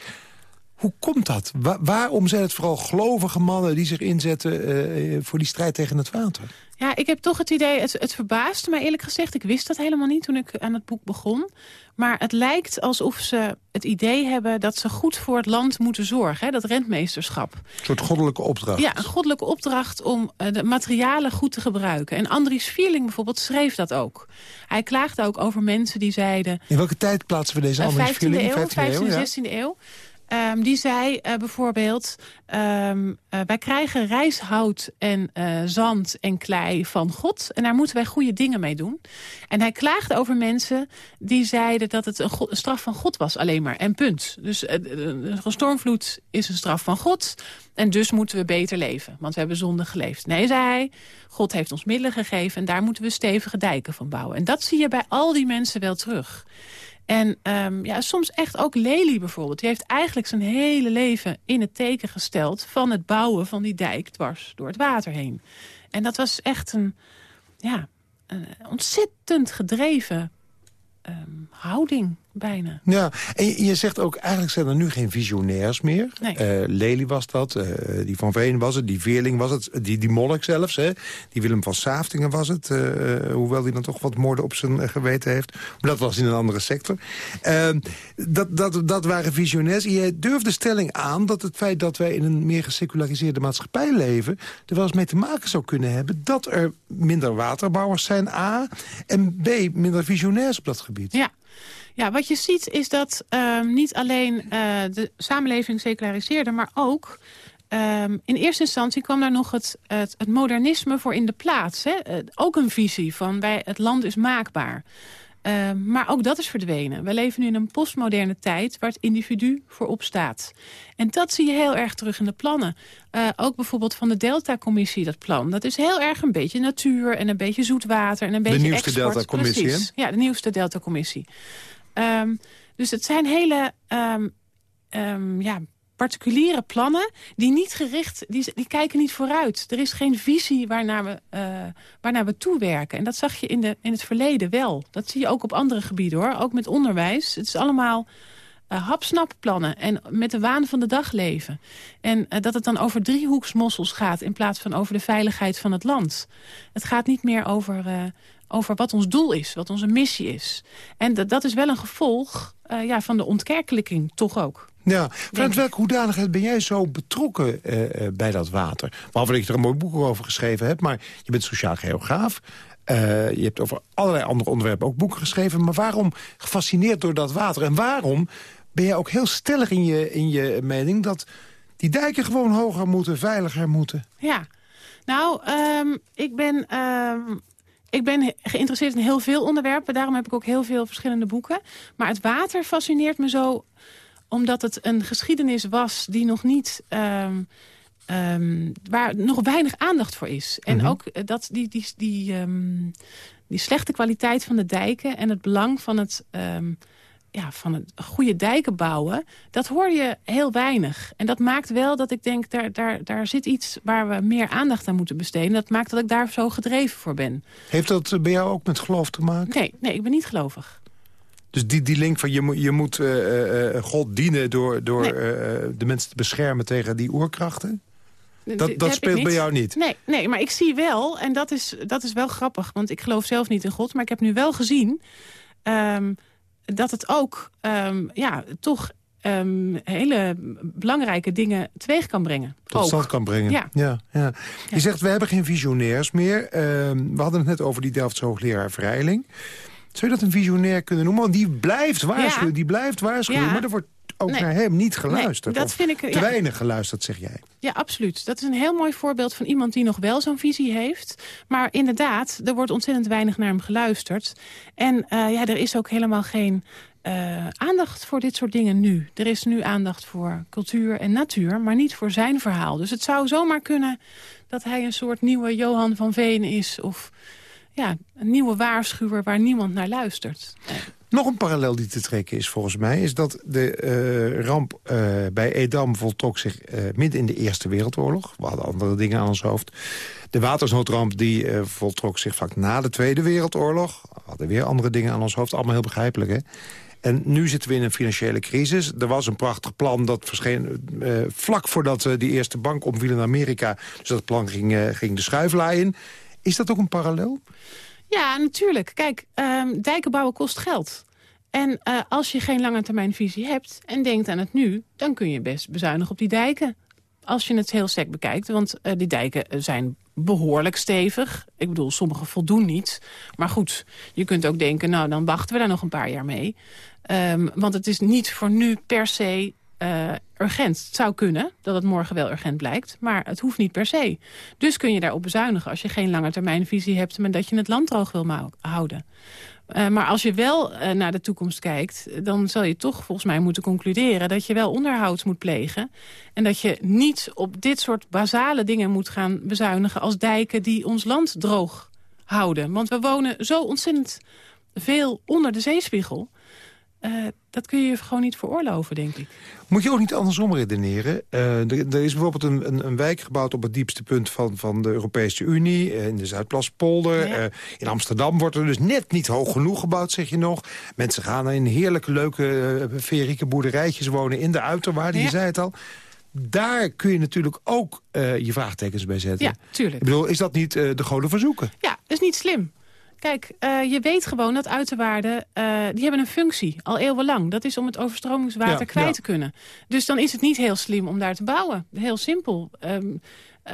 Hoe komt dat? Wa- waarom zijn het vooral gelovige mannen die zich inzetten eh, voor die strijd tegen het water? Ja, ik heb toch het idee, het, het verbaasde mij eerlijk gezegd. Ik wist dat helemaal niet toen ik aan het boek begon. Maar het lijkt alsof ze het idee hebben dat ze goed voor het land moeten zorgen. Hè? Dat rentmeesterschap. Een soort goddelijke opdracht. Ja, een goddelijke opdracht om eh, de materialen goed te gebruiken. En Andries Vierling bijvoorbeeld schreef dat ook. Hij klaagde ook over mensen die zeiden... In welke tijd plaatsen we deze Eh, Andries 15e Vierling? eeuw, 15e 15e, ja. 16e eeuw. Ehm, die zei uh, bijvoorbeeld... Um, uh, wij krijgen rijshout en uh, zand en klei van God. En daar moeten wij goede dingen mee doen. En hij klaagde over mensen die zeiden dat het een straf van God was alleen maar. En punt. Dus een stormvloed is een straf van God. En dus moeten we beter leven. Want we hebben zonde geleefd. Nee, zei hij. God heeft ons middelen gegeven. En daar moeten we stevige dijken van bouwen. En dat zie je bij al die mensen wel terug. En um, ja, soms echt ook Lely bijvoorbeeld. Die heeft eigenlijk zijn hele leven in het teken gesteld... van het bouwen van die dijk dwars door het water heen. En dat was echt een, ja, ontzettend gedreven um, houding bijna. Ja, en je, zegt ook, eigenlijk zijn er nu geen visionairs meer. Nee. Uh, Lely was dat, uh, die Van Veen was het, die Veerling was het, die, die Molk zelfs. Hè? Die Willem van Saaftingen was het, uh, hoewel die dan toch wat moorden op zijn geweten heeft. Maar dat was in een andere sector. Ehm, dat, dat, dat waren visionairs. Je durfde stelling aan dat het feit dat wij in een meer geseculariseerde maatschappij leven... er wel eens mee te maken zou kunnen hebben dat er minder waterbouwers zijn, A... en B, minder visionairs op dat gebied. Ja. Ja, wat je ziet is dat um, niet alleen uh, de samenleving seculariseerde... maar ook um, in eerste instantie kwam daar nog het, het, het modernisme voor in de plaats. Hè? Uh, ook een visie van wij, het land is maakbaar. Uh, maar ook dat is verdwenen. We leven nu in een postmoderne tijd waar het individu voorop staat. En dat zie je heel erg terug in de plannen. Uh, ook bijvoorbeeld van de Delta-commissie, dat plan. Dat is heel erg een beetje natuur en een beetje zoetwater en een beetje De nieuwste. Delta-commissie, Ja, de nieuwste Delta-commissie. Um, dus het zijn hele um, um, ja, particuliere plannen die niet gericht, die, die kijken niet vooruit. Er is geen visie waarnaar we, uh, waarnaar we toewerken. En dat zag je in, de, in het verleden wel. Dat zie je ook op andere gebieden hoor. Ook met onderwijs. Het is allemaal uh, hapsnapplannen en met de waan van de dag leven. En uh, dat het dan over driehoeksmossels gaat in plaats van over de veiligheid van het land. Het gaat niet meer over, over wat ons doel is, wat onze missie is. En dat, dat is wel een gevolg uh, ja, van de ontkerkelijking, toch ook. Ja, vanuit welke hoedanigheid ben jij zo betrokken uh, uh, bij dat water? Behalve dat je er een mooi boek over geschreven hebt, maar je bent sociaal geograaf. Uh, je hebt over allerlei andere onderwerpen ook boeken geschreven. Maar waarom gefascineerd door dat water? En waarom ben je ook heel stellig in je, in je mening... dat die dijken gewoon hoger moeten, veiliger moeten? Ja, nou, um, ik ben... Um ik ben geïnteresseerd in heel veel onderwerpen. Daarom heb ik ook heel veel verschillende boeken. Maar het water fascineert me zo omdat het een geschiedenis was die nog niet... Um, um, waar nog weinig aandacht voor is. En mm -hmm. ook dat die, die, die, um, die slechte kwaliteit van de dijken... en het belang van het ja, van het goede dijken bouwen, dat hoor je heel weinig. En dat maakt wel dat ik denk, daar, daar, daar zit iets waar we meer aandacht aan moeten besteden. Dat maakt dat ik daar zo gedreven voor ben. Heeft dat bij jou ook met geloof te maken? Nee, nee ik ben niet gelovig. Dus die, die link van je, moet, je moet uh, uh, God dienen door, door nee. uh, de mensen te beschermen tegen die oerkrachten? Dat, dat, dat speelt bij jou niet? Nee, nee, maar ik zie wel, en dat is, dat is wel grappig... want ik geloof zelf niet in God, maar ik heb nu wel gezien... Um, dat het ook um, ja, toch um, hele belangrijke dingen teweeg kan brengen. Tot stand kan brengen. Ja. Ja, ja. Je zegt, we hebben geen visionairs meer. Uh, we hadden het net over die Delftse hoogleraar Vrijling. Zou je dat een visionair kunnen noemen? Want die blijft waarschuwen, ja. die blijft waarschuwen. Ja. Maar er wordt ook nee. naar hem niet geluisterd. Nee, dat vind ik, te weinig geluisterd, zeg jij. Ja, absoluut. Dat is een heel mooi voorbeeld van iemand die nog wel zo'n visie heeft. Maar inderdaad, er wordt ontzettend weinig naar hem geluisterd. En uh, ja, er is ook helemaal geen uh, aandacht voor dit soort dingen nu. Er is nu aandacht voor cultuur en natuur, maar niet voor zijn verhaal. Dus het zou zomaar kunnen dat hij een soort nieuwe Johan van Veen is... of ja, een nieuwe waarschuwer waar niemand naar luistert. Nog een parallel die te trekken is volgens mij... is dat de uh, ramp uh, bij Edam voltrok zich uh, midden in de Eerste Wereldoorlog. We hadden andere dingen aan ons hoofd. De watersnoodramp die voltrok zich vaak na de Tweede Wereldoorlog. We hadden weer andere dingen aan ons hoofd. Allemaal heel begrijpelijk, hè? En nu zitten we in een financiële crisis. Er was een prachtig plan dat verscheen vlak voordat die eerste bank omviel in Amerika. Dus dat plan ging, ging de schuiflaai in. Is dat ook een parallel? Ja, natuurlijk. Kijk, um, dijken bouwen kost geld. En uh, als je geen lange termijn visie hebt en denkt aan het nu... dan kun je best bezuinigen op die dijken. Als je het heel sec bekijkt. Want uh, die dijken zijn behoorlijk stevig. Ik bedoel, sommige voldoen niet. Maar goed, je kunt ook denken... nou, dan wachten we daar nog een paar jaar mee. Um, want het is niet voor nu per se eh, urgent. Het zou kunnen dat het morgen wel urgent blijkt, maar het hoeft niet per se. Dus kun je daarop bezuinigen als je geen langetermijnvisie hebt... maar dat je het land droog wil houden. Uh, maar als je wel uh, naar de toekomst kijkt... dan zal je toch volgens mij moeten concluderen... dat je wel onderhoud moet plegen. En dat je niet op dit soort basale dingen moet gaan bezuinigen... als dijken die ons land droog houden. Want we wonen zo ontzettend veel onder de zeespiegel... Uh, dat kun je je gewoon niet veroorloven, denk ik. Moet je ook niet andersom redeneren? Uh, er, er, is bijvoorbeeld een, een, een, wijk gebouwd op het diepste punt van, van de Europese Unie... Uh, in de Zuidplaspolder. Ja. in Amsterdam wordt er dus net niet hoog genoeg gebouwd, zeg je nog. Mensen gaan in heerlijke, leuke, ferieke boerderijtjes wonen... in de uiterwaarden, ja. je zei het al. Daar kun je natuurlijk ook je vraagtekens bij zetten. Ja, tuurlijk. Ik bedoel, is dat niet de goden verzoeken? Ja, dat is niet slim. Kijk, uh, je weet gewoon dat uiterwaarden, uh, die hebben een functie, al eeuwenlang. Dat is om het overstromingswater ja, kwijt ja. te kunnen. Dus dan is het niet heel slim om daar te bouwen. Heel simpel. Um,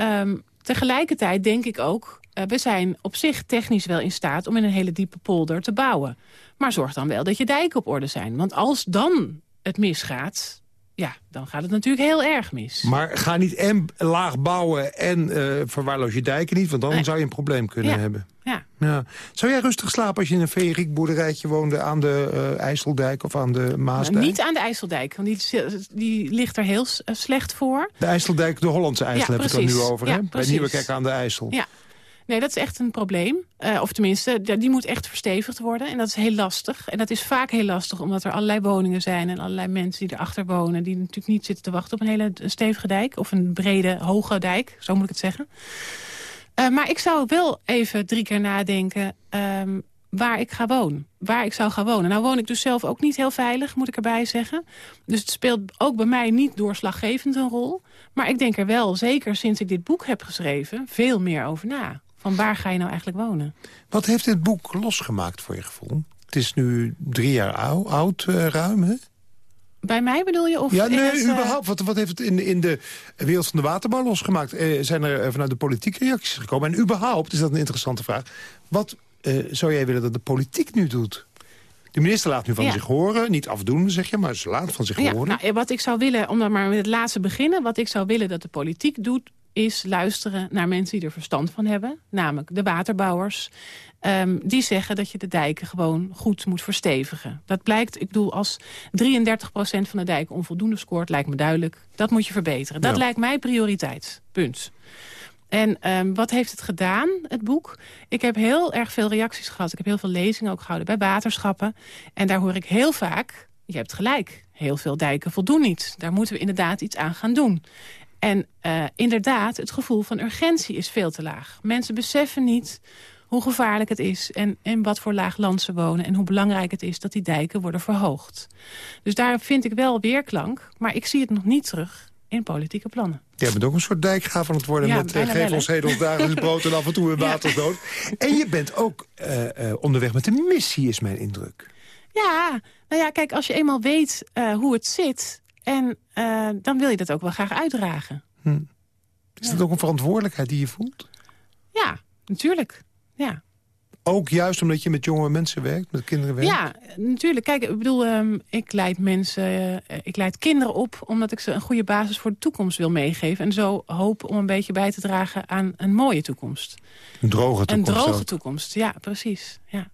um, tegelijkertijd denk ik ook, uh, we zijn op zich technisch wel in staat om in een hele diepe polder te bouwen. Maar zorg dan wel dat je dijken op orde zijn. Want als dan het misgaat, ja, dan gaat het natuurlijk heel erg mis. Maar ga niet en laag bouwen en uh, verwaarloos je dijken niet... want dan nee. zou je een probleem kunnen ja. hebben. Ja. ja. Zou jij rustig slapen als je in een feeriek boerderijtje woonde... aan de uh, IJsseldijk of aan de Maasdijk? Nou, niet aan de IJsseldijk, want die, die ligt er heel slecht voor. De IJsseldijk, de Hollandse IJssel ja, heb ik het nu over, ja? Bij. Nieuwekerk aan de IJssel. Ja. Nee, dat is echt een probleem. Uh, of tenminste, die moet echt verstevigd worden. En dat is heel lastig. En dat is vaak heel lastig, omdat er allerlei woningen zijn... en allerlei mensen die erachter wonen... die natuurlijk niet zitten te wachten op een hele stevige dijk... of een brede, hoge dijk, zo moet ik het zeggen. Uh, maar ik zou wel even drie keer nadenken... Um, waar ik ga wonen. Waar ik zou gaan wonen. Nou woon ik dus zelf ook niet heel veilig, moet ik erbij zeggen. Dus het speelt ook bij mij niet doorslaggevend een rol. Maar ik denk er wel, zeker sinds ik dit boek heb geschreven... veel meer over na. Van waar ga je nou eigenlijk wonen? Wat heeft dit boek losgemaakt voor je gevoel? Het is nu drie jaar oud, oud uh, ruim, hè? Bij mij bedoel je? Of ja, nee, uh... überhaupt. Wat, wat heeft het in, in de wereld van de waterbouw losgemaakt? Uh, zijn er vanuit de politiek reacties gekomen? En überhaupt, is dat een interessante vraag... wat uh, zou jij willen dat de politiek nu doet? De minister laat nu van Ja. zich horen. Niet afdoende, zeg je, maar ze laat van zich Ja, horen. nou, wat ik zou willen, om dan maar met het laatste beginnen... wat ik zou willen dat de politiek doet, is luisteren naar mensen die er verstand van hebben. Namelijk de waterbouwers. Um, die zeggen dat je de dijken gewoon goed moet verstevigen. Dat blijkt, ik bedoel, als 33% van de dijken onvoldoende scoort... lijkt me duidelijk, dat moet je verbeteren. Dat Ja. lijkt mij prioriteit, punt. En um, wat heeft het gedaan, het boek? Ik heb heel erg veel reacties gehad. Ik heb heel veel lezingen ook gehouden bij waterschappen. En daar hoor ik heel vaak, je hebt gelijk... heel veel dijken voldoen niet. Daar moeten we inderdaad iets aan gaan doen. En uh, inderdaad, het gevoel van urgentie is veel te laag. Mensen beseffen niet hoe gevaarlijk het is... en, en wat voor laag land ze wonen... en hoe belangrijk het is dat die dijken worden verhoogd. Dus daar vind ik wel weerklank, maar ik zie het nog niet terug in politieke plannen. Jij bent ook een soort dijkgaaf van het worden... Ja, met uh, bijna geef ons ons dagelijks brood en af en toe een watersnood. En je bent ook uh, uh, onderweg met een missie, is mijn indruk. Ja, nou ja, kijk, als je eenmaal weet hoe het zit... En uh, dan wil je dat ook wel graag uitdragen. Hm. Is ja. dat ook een verantwoordelijkheid die je voelt? Ja, natuurlijk. Ja. Ook juist omdat je met jonge mensen werkt, met kinderen werkt? Ja, natuurlijk. Kijk, ik bedoel, um, ik leid mensen, uh, ik leid kinderen op... omdat ik ze een goede basis voor de toekomst wil meegeven. En zo hoop om een beetje bij te dragen aan een mooie toekomst. Een droge toekomst. Een droge ook. toekomst, ja, precies. Ja.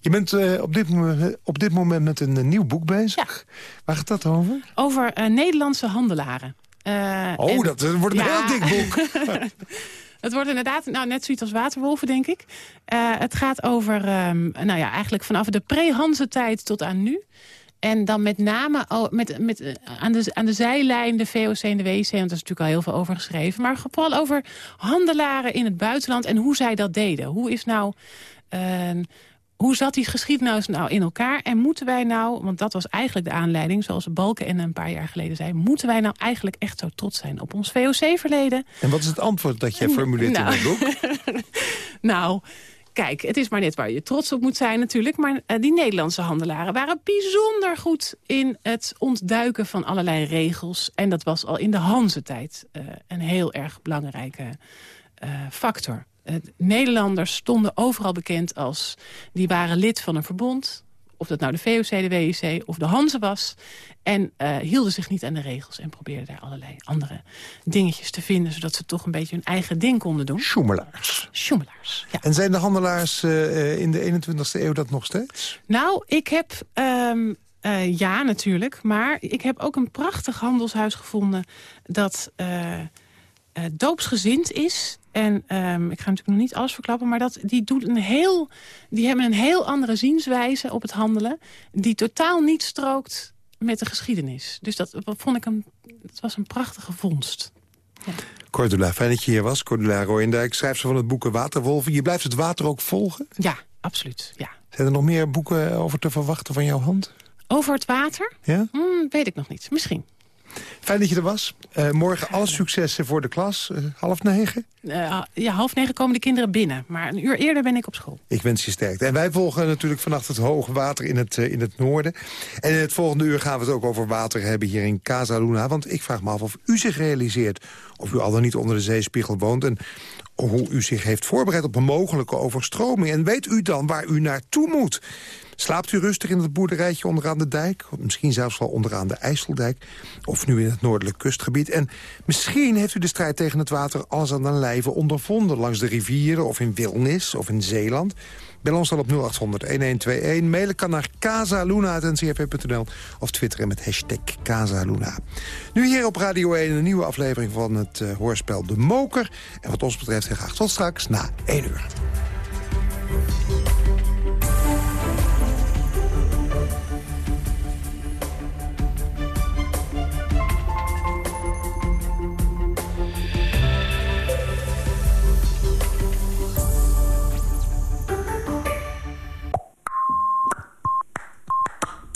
Je bent uh, op, dit moment, op dit moment met een uh, nieuw boek bezig. Ja. Waar gaat dat over? Over uh, Nederlandse handelaren. Uh, oh, en, dat wordt een ja. heel dik boek. Het wordt inderdaad nou, net zoiets als waterwolven, denk ik. Uh, het gaat over, um, nou ja, eigenlijk vanaf de pre-Hanse tijd tot aan nu. En dan met name oh, met, met, uh, aan, de, aan de zijlijn de VOC en de WC, want daar is natuurlijk al heel veel over geschreven. Maar vooral over handelaren in het buitenland en hoe zij dat deden. Hoe is nou... Uh, hoe zat die geschiedenis nou in elkaar? En moeten wij nou, want dat was eigenlijk de aanleiding... zoals Balken en een paar jaar geleden zei... moeten wij nou eigenlijk echt zo trots zijn op ons VOC-verleden? En wat is het antwoord dat jij formuleert nou, in het boek? nou, kijk, het is maar net waar je trots op moet zijn natuurlijk... maar uh, die Nederlandse handelaren waren bijzonder goed... in het ontduiken van allerlei regels. En dat was al in de Hanze-tijd uh, een heel erg belangrijke uh, factor. Nederlanders stonden overal bekend als... die waren lid van een verbond. of dat nou de VOC, de WIC of de Hanze was. En uh, hielden zich niet aan de regels en probeerden daar allerlei andere dingetjes te vinden... zodat ze toch een beetje hun eigen ding konden doen. Schoemelaars. Schoemelaars, ja. En zijn de handelaars uh, in de 21ste eeuw dat nog steeds? Nou, ik heb... Um, uh, ja, natuurlijk. Maar ik heb ook een prachtig handelshuis gevonden... dat doopsgezind is en um, ik ga natuurlijk nog niet alles verklappen... maar dat, die, doet een heel, die hebben een heel andere zienswijze op het handelen... die totaal niet strookt met de geschiedenis. Dus dat, vond ik een, dat was een prachtige vondst. Ja. Cordula, fijn dat je hier was. Cordula Rooyendijk, schrijfster van het boek Waterwolven. Je blijft het water ook volgen? Ja, absoluut. Ja. Zijn er nog meer boeken over te verwachten van jouw hand? Over het water? Ja? Hmm, weet ik nog niet. Misschien. Fijn dat je er was. Uh, morgen alle successen voor de klas. Uh, half negen? Uh, ja, half negen komen de kinderen binnen. Maar een uur eerder ben ik op school. Ik wens je sterkte. En wij volgen natuurlijk vannacht het hoge water in het, in het noorden. En in het volgende uur gaan we het ook over water hebben hier in Casa Luna. Want ik vraag me af of u zich realiseert... of u al dan niet onder de zeespiegel woont... en hoe u zich heeft voorbereid op een mogelijke overstroming. En weet u dan waar u naartoe moet? Slaapt u rustig in het boerderijtje onderaan de dijk? Misschien zelfs wel onderaan de IJsseldijk? Of nu in het noordelijk kustgebied? En misschien heeft u de strijd tegen het water alles aan de lijve ondervonden... langs de rivieren of in Wilnis of in Zeeland... Bel ons dan op 0800-1121. Mailen kan naar casaluna.ncrv.nl of twitteren met hashtag Casaluna. Nu hier op Radio 1 een nieuwe aflevering van het uh, hoorspel De Moker. En wat ons betreft heel graag tot straks na 1 uur.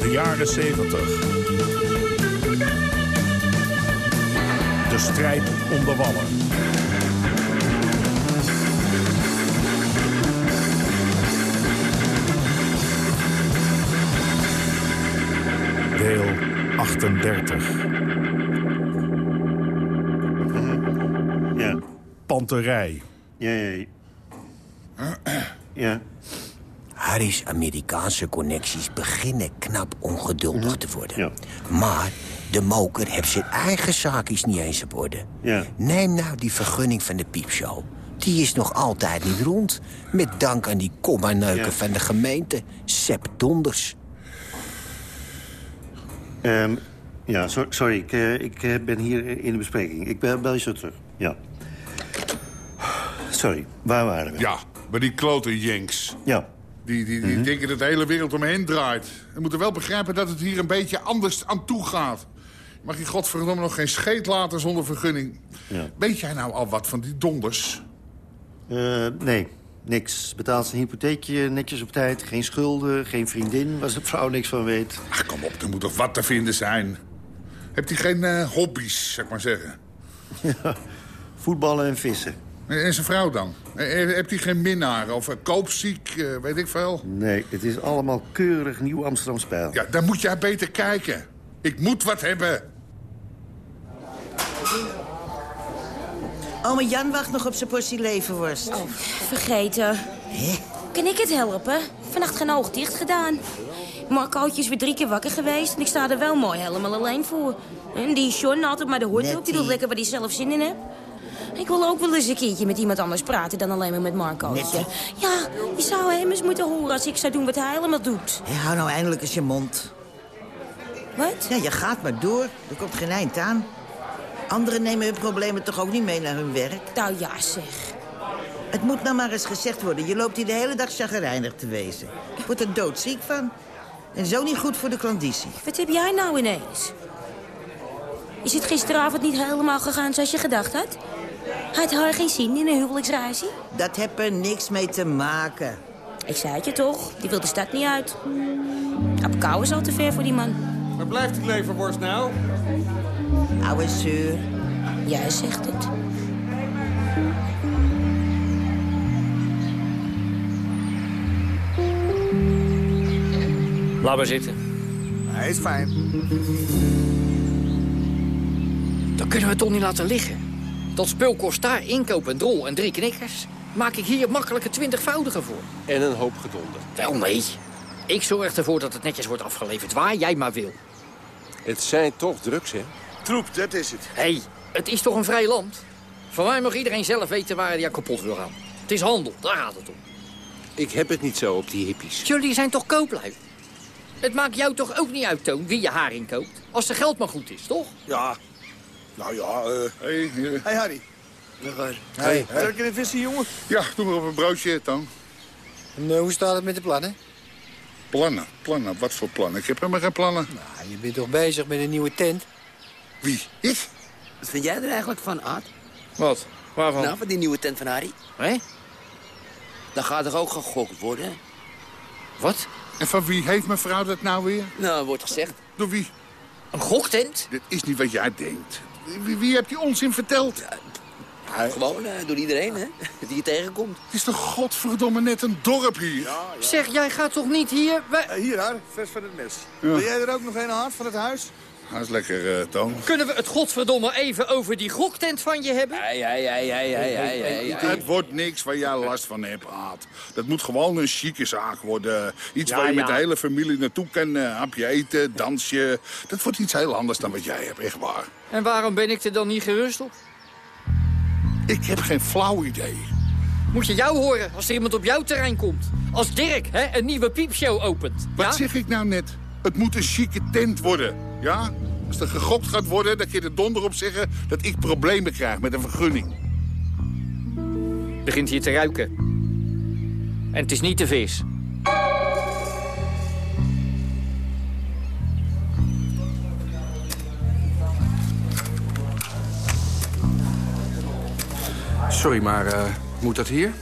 De jaren 70. De strijd om de wallen. Deel 38. Ja. Panterij. Ja, ja. Ja. Harry's Amerikaanse connecties beginnen knap ongeduldig te worden. Ja. Maar de moker heeft zijn eigen zaakjes niet eens op orde. Ja. Neem nou die vergunning van de piepshow. Die is nog altijd niet rond. Met dank aan die kommaneuken Ja. van de gemeente. Sepp Donders. Ehm, ja, so- sorry, ik, eh, ik eh, ben hier in de bespreking. Ik bel, bel je zo terug. Ja. Sorry, waar waren we? Ja, maar die klote Jenks. Ja. Die, die, die denken dat de hele wereld om hen draait. We moeten wel begrijpen dat het hier een beetje anders aan toe gaat. Je mag je godverdomme nog geen scheet laten zonder vergunning. Ja. Weet jij nou al wat van die donders? Eh, nee, niks. Betaalt zijn hypotheekje netjes op tijd. Geen schulden, geen vriendin, waar zijn vrouw niks van weet. Ach, kom op, er moet toch wat te vinden zijn. Hebt hij geen eh, hobby's, zeg maar zeggen? Voetballen en vissen. En en zijn vrouw dan? Eh, eh, Hebt hij geen minnaar of eh, koopziek, eh, weet ik veel? Nee, het is allemaal keurig nieuw Amsterdam spel. Ja, dan moet jij beter kijken. Ik moet wat hebben. Ome Jan wacht nog op zijn portie leverworst. Vergeten. Kan ik het helpen? Vannacht geen oog dicht gedaan. Marcootje is weer drie keer wakker geweest en ik sta er wel mooi helemaal alleen voor. En die John altijd maar de hoort op, die doet lekker waar hij zelf zin in heeft. Ik wil ook wel eens een keertje met iemand anders praten dan alleen maar met Marcootje. Ja, je zou hem eens moeten horen als ik zou doen wat hij helemaal doet. Ja, hou nou eindelijk eens je mond. Wat? Ja, je gaat maar door. Er komt geen eind aan. Anderen nemen hun problemen toch ook niet mee naar hun werk? Nou ja, zeg. Het moet nou maar eens gezegd worden. Je loopt hier de hele dag chagrijnig te wezen. Ik word er doodziek van. En zo niet goed voor de klanditie. Wat heb jij nou ineens? Is het gisteravond niet helemaal gegaan zoals je gedacht had? Had haar geen zin in een huwelijksreisje? Dat heeft er niks mee te maken. Ik zei het je toch, die wil de stad niet uit. Apkouw is al te ver voor die man. Waar blijft die leverworst nou? Oude zeur. Jij zegt het. Laat maar zitten. Hij is fijn. Dan kunnen we het toch niet laten liggen. Dat spul kost daar inkoop en drol en drie knikkers. Maak ik hier makkelijk een twintigvoudige voor. En een hoop gedonder. Wel nee. Ik zorg ervoor dat het netjes wordt afgeleverd waar jij maar wil. Het zijn toch drugs, hè? Troep, dat is het. Hé, hey, het is toch een vrij land? Van mij mag iedereen zelf weten waar hij kapot wil gaan. Het is handel, daar gaat het om. Ik heb het niet zo op die hippies. Jullie zijn toch kooplui? Het maakt jou toch ook niet uit, Toon, wie je haring koopt? Als de geld maar goed is, toch? Ja. Nou ja, eh... Hey, hier. Hey, Harry. Dag hoor. Hey, Trek je een vissen, jongen? Ja, doe maar op een broodje, dan. En, eh, hoe staat het met de plannen? Plannen, plannen, wat voor plannen? Ik heb helemaal geen plannen. Nou, je bent toch bezig met een nieuwe tent? Wie? Ik? Wat vind jij er eigenlijk van, Art? Wat? Waarvan? Nou, van die nieuwe tent van Harry. Hé? Dan gaat er ook gegokt worden. Wat? En van wie heeft mevrouw dat nou weer? Nou, wordt gezegd. Door wie? Een goktent? Dit is niet wat jij denkt. Wie, wie heeft die onzin verteld? Gewoon eh, door iedereen, hè? Die je tegenkomt. Het is toch godverdomme net een dorp hier? Zeg, jij gaat toch niet hier... Wij... Eh, hier, Har, vers van het mes. Wil jij er ook nog een hart van het huis? Dat is lekker, eh, Toon. Kunnen we het godverdomme even over die goktent van je hebben? Ja, ja, ja, ja, ja, ja, ja, ja. Het wordt niks waar jij last van hebt, Aad. Dat moet gewoon een chique zaak worden. Iets Ja, waar je met de hele familie naartoe kan. eh, hapje eten, dansje. Dat wordt iets heel anders dan wat jij hebt, echt waar. En waarom ben ik er dan niet gerust op? Ik heb geen flauw idee. Moet je jou horen als er iemand op jouw terrein komt? Als Dirk hè, een nieuwe piepshow opent. Wat ja? zeg ik nou net? Het moet een chique tent worden, ja? Als er gegokt gaat worden, dan kun je er donder op zeggen... dat ik problemen krijg met een vergunning. Begint hier te ruiken. En het is niet de vis. Sorry, maar eh, moet dat hier?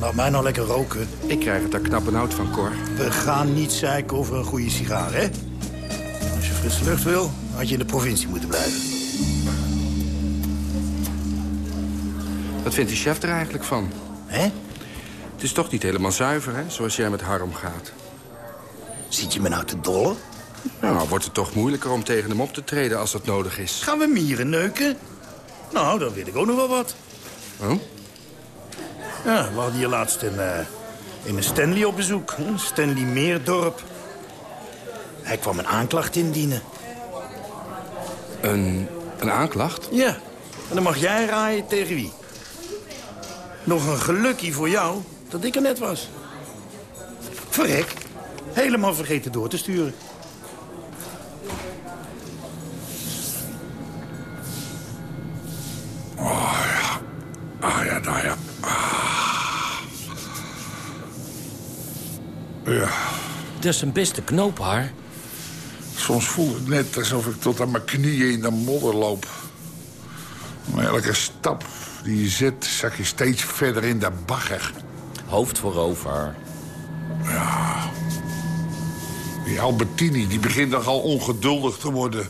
Laat mij nou lekker roken. Ik krijg het daar knap en oud van, Cor. We gaan niet zeiken over een goede sigaar, hè? Als je lucht wil, had je in de provincie moeten blijven. Wat vindt de chef er eigenlijk van? Hè? Het is toch niet helemaal zuiver, hè? Zoals jij met haar omgaat. Ziet je me nou te dollen? Nou, wordt het toch moeilijker om tegen hem op te treden als dat nodig is. Gaan we mieren neuken? Nou, dan weet ik ook nog wel wat. Oh? Ja, we hadden hier laatst in, eh, in een Stanley op bezoek. Stanley Meerdorp. Hij kwam een aanklacht indienen. Een, een aanklacht? Ja, en dan mag jij raaien tegen wie. Nog een gelukkie voor jou dat ik er net was. Verrek, helemaal vergeten door te sturen. Ah ja, nou ja. Ah. Ja, Dat is een beste knoop, haar. Soms voel ik net alsof ik tot aan mijn knieën in de modder loop. Maar elke stap die je zet, zak je steeds verder in de bagger. Hoofd voorover. Die Albertini, die begint toch al ongeduldig te worden.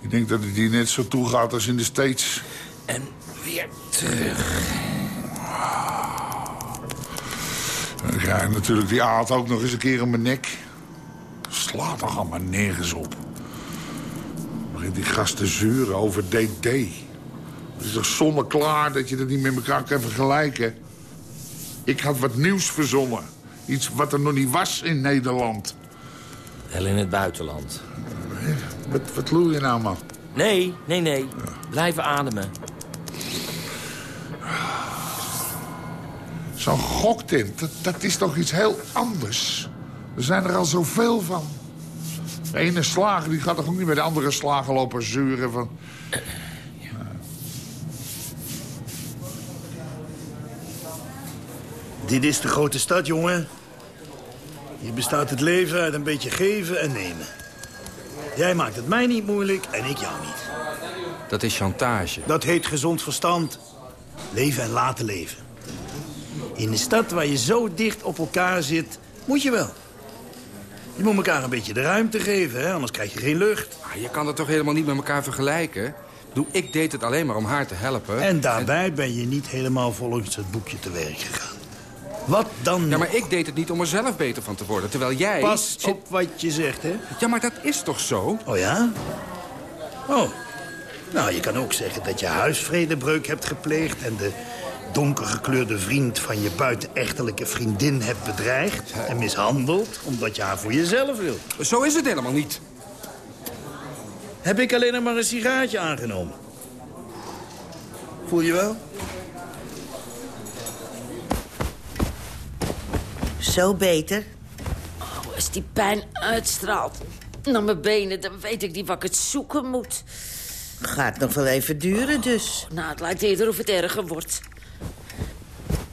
Ik denk dat het hier net zo toe gaat als in de States. En weer terug. Ik natuurlijk die aard ook nog eens een keer in mijn nek. Slaat toch allemaal nergens op. Begint die gast te zeuren over DD. Het is toch zonneklaar dat je dat niet met elkaar kan vergelijken? Ik had wat nieuws verzonnen. Iets wat er nog niet was in Nederland. Wel in het buitenland. Wat, wat loer je nou, man? Nee, nee, nee. Blijven ademen. Zo'n goktent, dat, dat is toch iets heel anders? Er zijn er al zoveel van. De ene slager die gaat toch ook niet met de andere slager lopen zeuren van... Dit is de grote stad, jongen. Hier bestaat het leven uit een beetje geven en nemen. Jij maakt het mij niet moeilijk en ik jou niet. Dat is chantage. Dat heet gezond verstand. Leven en laten leven. In de stad waar je zo dicht op elkaar zit, moet je wel. Je moet elkaar een beetje de ruimte geven, hè? anders krijg je geen lucht. Ah, je kan dat toch helemaal niet met elkaar vergelijken? Ik bedoel, ik deed het alleen maar om haar te helpen. En daarbij ben je niet helemaal volgens het boekje te werk gegaan. Wat dan? Ja, maar ik deed het niet om er zelf beter van te worden. Terwijl jij... Pas op wat je zegt, hè? Ja, maar dat is toch zo? Oh ja? Oh. Nou, je kan ook zeggen dat je huisvredebreuk hebt gepleegd... en de donkergekleurde vriend van je buitenechtelijke vriendin hebt bedreigd... en mishandeld, omdat je haar voor jezelf wil. Zo is het helemaal niet. Heb ik alleen nog maar een sigaartje aangenomen? Voel je wel? Zo beter. Oh, als die pijn uitstraalt naar mijn benen, dan weet ik niet wat ik het zoeken moet. Gaat nog wel even duren dus. Nou, het lijkt eerder of het erger wordt.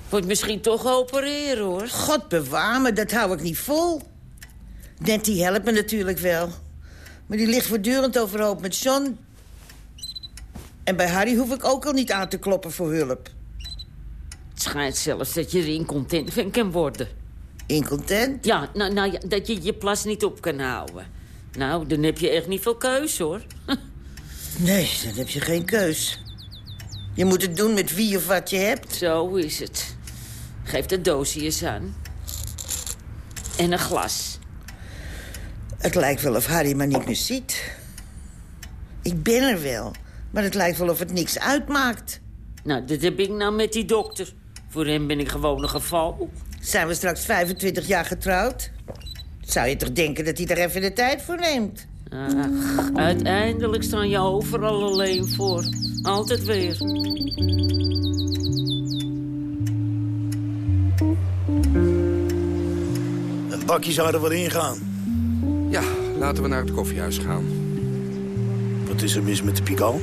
Wordt misschien toch opereren, hoor. God bewaar me, dat hou ik niet vol. Net die helpt me natuurlijk wel. Maar die ligt voortdurend overhoop met John. En bij Harry hoef ik ook al niet aan te kloppen voor hulp. Het schijnt zelfs dat je er incontent van kan worden. Incontent? Ja, nou, nou ja, dat je je plas niet op kan houden. Nou, dan heb je echt niet veel keus, hoor. nee, dan heb je geen keus. Je moet het doen met wie of wat je hebt. Zo is het. Geef de doosje eens aan. En een glas. Het lijkt wel of Harry me niet meer ziet. Ik ben er wel, maar het lijkt wel of het niks uitmaakt. Nou, dat heb ik nou met die dokter. Voor hem ben ik gewoon een geval. Zijn we straks 25 jaar getrouwd? Zou je toch denken dat hij er even de tijd voor neemt? Ach, uiteindelijk staan je overal alleen voor. Altijd weer. Bakje zou er wel ingaan. Ja, laten we naar het koffiehuis gaan. Wat is er mis met de Pigal?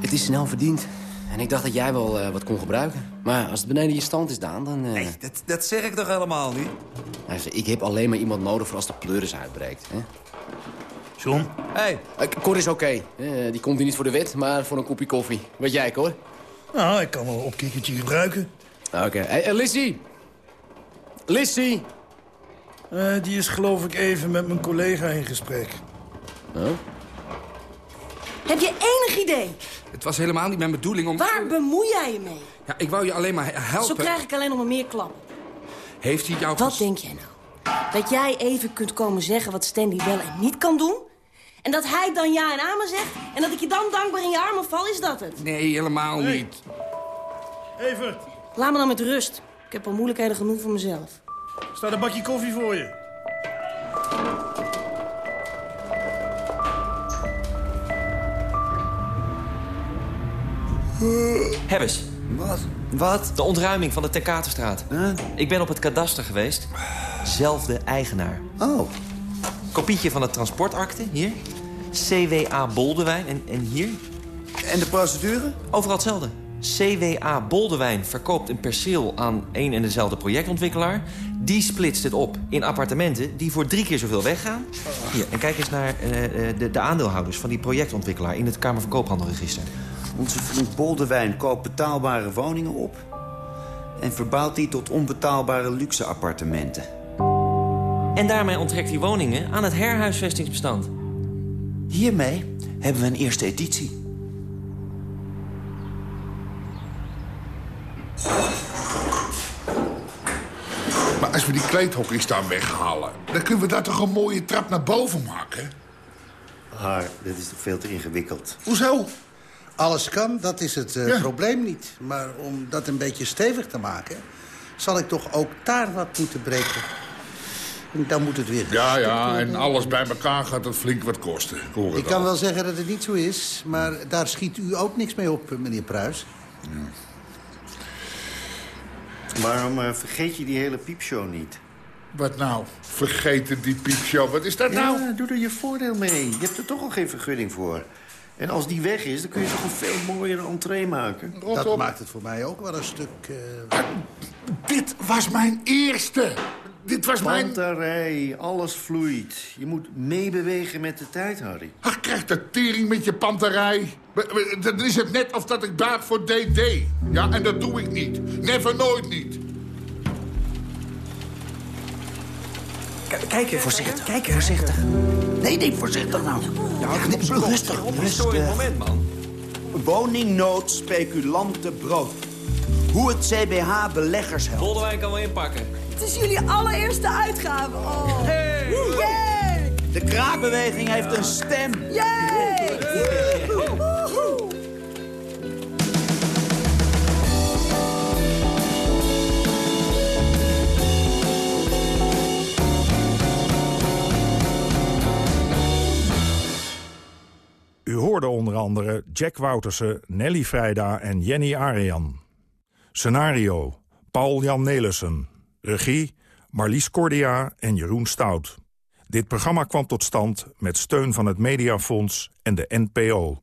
Het is snel verdiend. En ik dacht dat jij wel uh, wat kon gebruiken. Maar als het beneden je stand is, Daan, dan... Uh... Nee, dat, dat zeg ik toch helemaal niet? Ik heb alleen maar iemand nodig voor als de pleuris uitbreekt. Hè? John? Hey. Uh, Cor is oké. Okay. die komt hier niet voor de wet, maar voor een kopje koffie. Weet jij, Cor? Nou, ik kan wel een opkikkertje gebruiken. Oké. Okay. Hey, Lissy! Lissy! die is geloof ik even met mijn collega in gesprek. Oh? Heb je enig idee? Het was helemaal niet mijn bedoeling om... Waar bemoei jij je mee? Ja, ik wou je alleen maar helpen. Zo krijg ik alleen nog maar meer klappen. Heeft hij jou... Wat denk jij nou? Dat jij even kunt komen zeggen wat Stanley wel en niet kan doen? En dat hij dan ja en amen zegt? En dat ik je dan dankbaar in je armen val, is dat het? Nee, helemaal hey. niet. Even. Laat me dan met rust. Ik heb al moeilijkheden genoeg voor mezelf. Staat een bakje koffie voor je. Hebbes. Wat? Wat? De ontruiming van de Tekaterstraat. Huh? Ik ben op het kadaster geweest. Zelfde eigenaar. Oh. Kopietje van de transportakte, hier. CWA Boldewijn en, en hier. En de procedure? Overal hetzelfde. CWA Boldewijn verkoopt een perceel aan één en dezelfde projectontwikkelaar. Die splitst het op in appartementen die voor drie keer zoveel weggaan. Hier, en kijk eens naar uh, de, de aandeelhouders van die projectontwikkelaar... in het Kamerverkoophandelregister. Onze vriend Boldewijn koopt betaalbare woningen op... en verbouwt die tot onbetaalbare luxe appartementen. En daarmee onttrekt hij woningen aan het herhuisvestingsbestand. Hiermee hebben we een eerste editie. Maar als we die kleedhokjes daar weghalen... dan kunnen we daar toch een mooie trap naar boven maken? Ah, dit is toch veel te ingewikkeld. Hoezo? Alles kan, dat is het uh, Ja. probleem niet. Maar om dat een beetje stevig te maken... zal ik toch ook daar wat moeten breken. En dan moet het weer... Ja, ja, en alles bij elkaar gaat het flink wat kosten. Ik hoor het Ik kan al. wel zeggen dat het niet zo is, maar daar schiet u ook niks mee op, meneer Pruis. Waarom eh, vergeet je die hele piepshow niet? Wat nou? Vergeten die piepshow. Wat is dat nou? Ja, doe er je voordeel mee. Je hebt er toch al geen vergunning voor. En als die weg is, dan kun je toch een veel mooiere entree maken. Rot dat op. maakt het voor mij ook wel een stuk... eh, Dit was mijn eerste. Dit was mijn... Panterij, alles vloeit. Je moet meebewegen met de tijd, Harry. Ach, krijg de tering met je panterij. Dan is het net of dat ik daad voor DD. Ja, en dat doe ik niet. Never, nooit niet. Kijk, voorzichtig. Kijk, voorzichtig. Nee, nee, voorzichtig nou. Ja, dit is rustig, rustig. moment, man. Woningnood, speculanten, brood. Hoe het CBH beleggers helpt. Boldewijn kan wel inpakken. Het is jullie allereerste uitgave. Oh. Yay! De kraakbeweging heeft een stem. Yay! U hoorde onder andere Jack Woutersen, Nelly Vrijda en Jenny Arian. Scenario, Paul-Jan Nelissen. Regie, Marlies Cordia en Jeroen Stout. Dit programma kwam tot stand met steun van het Mediafonds en de NPO.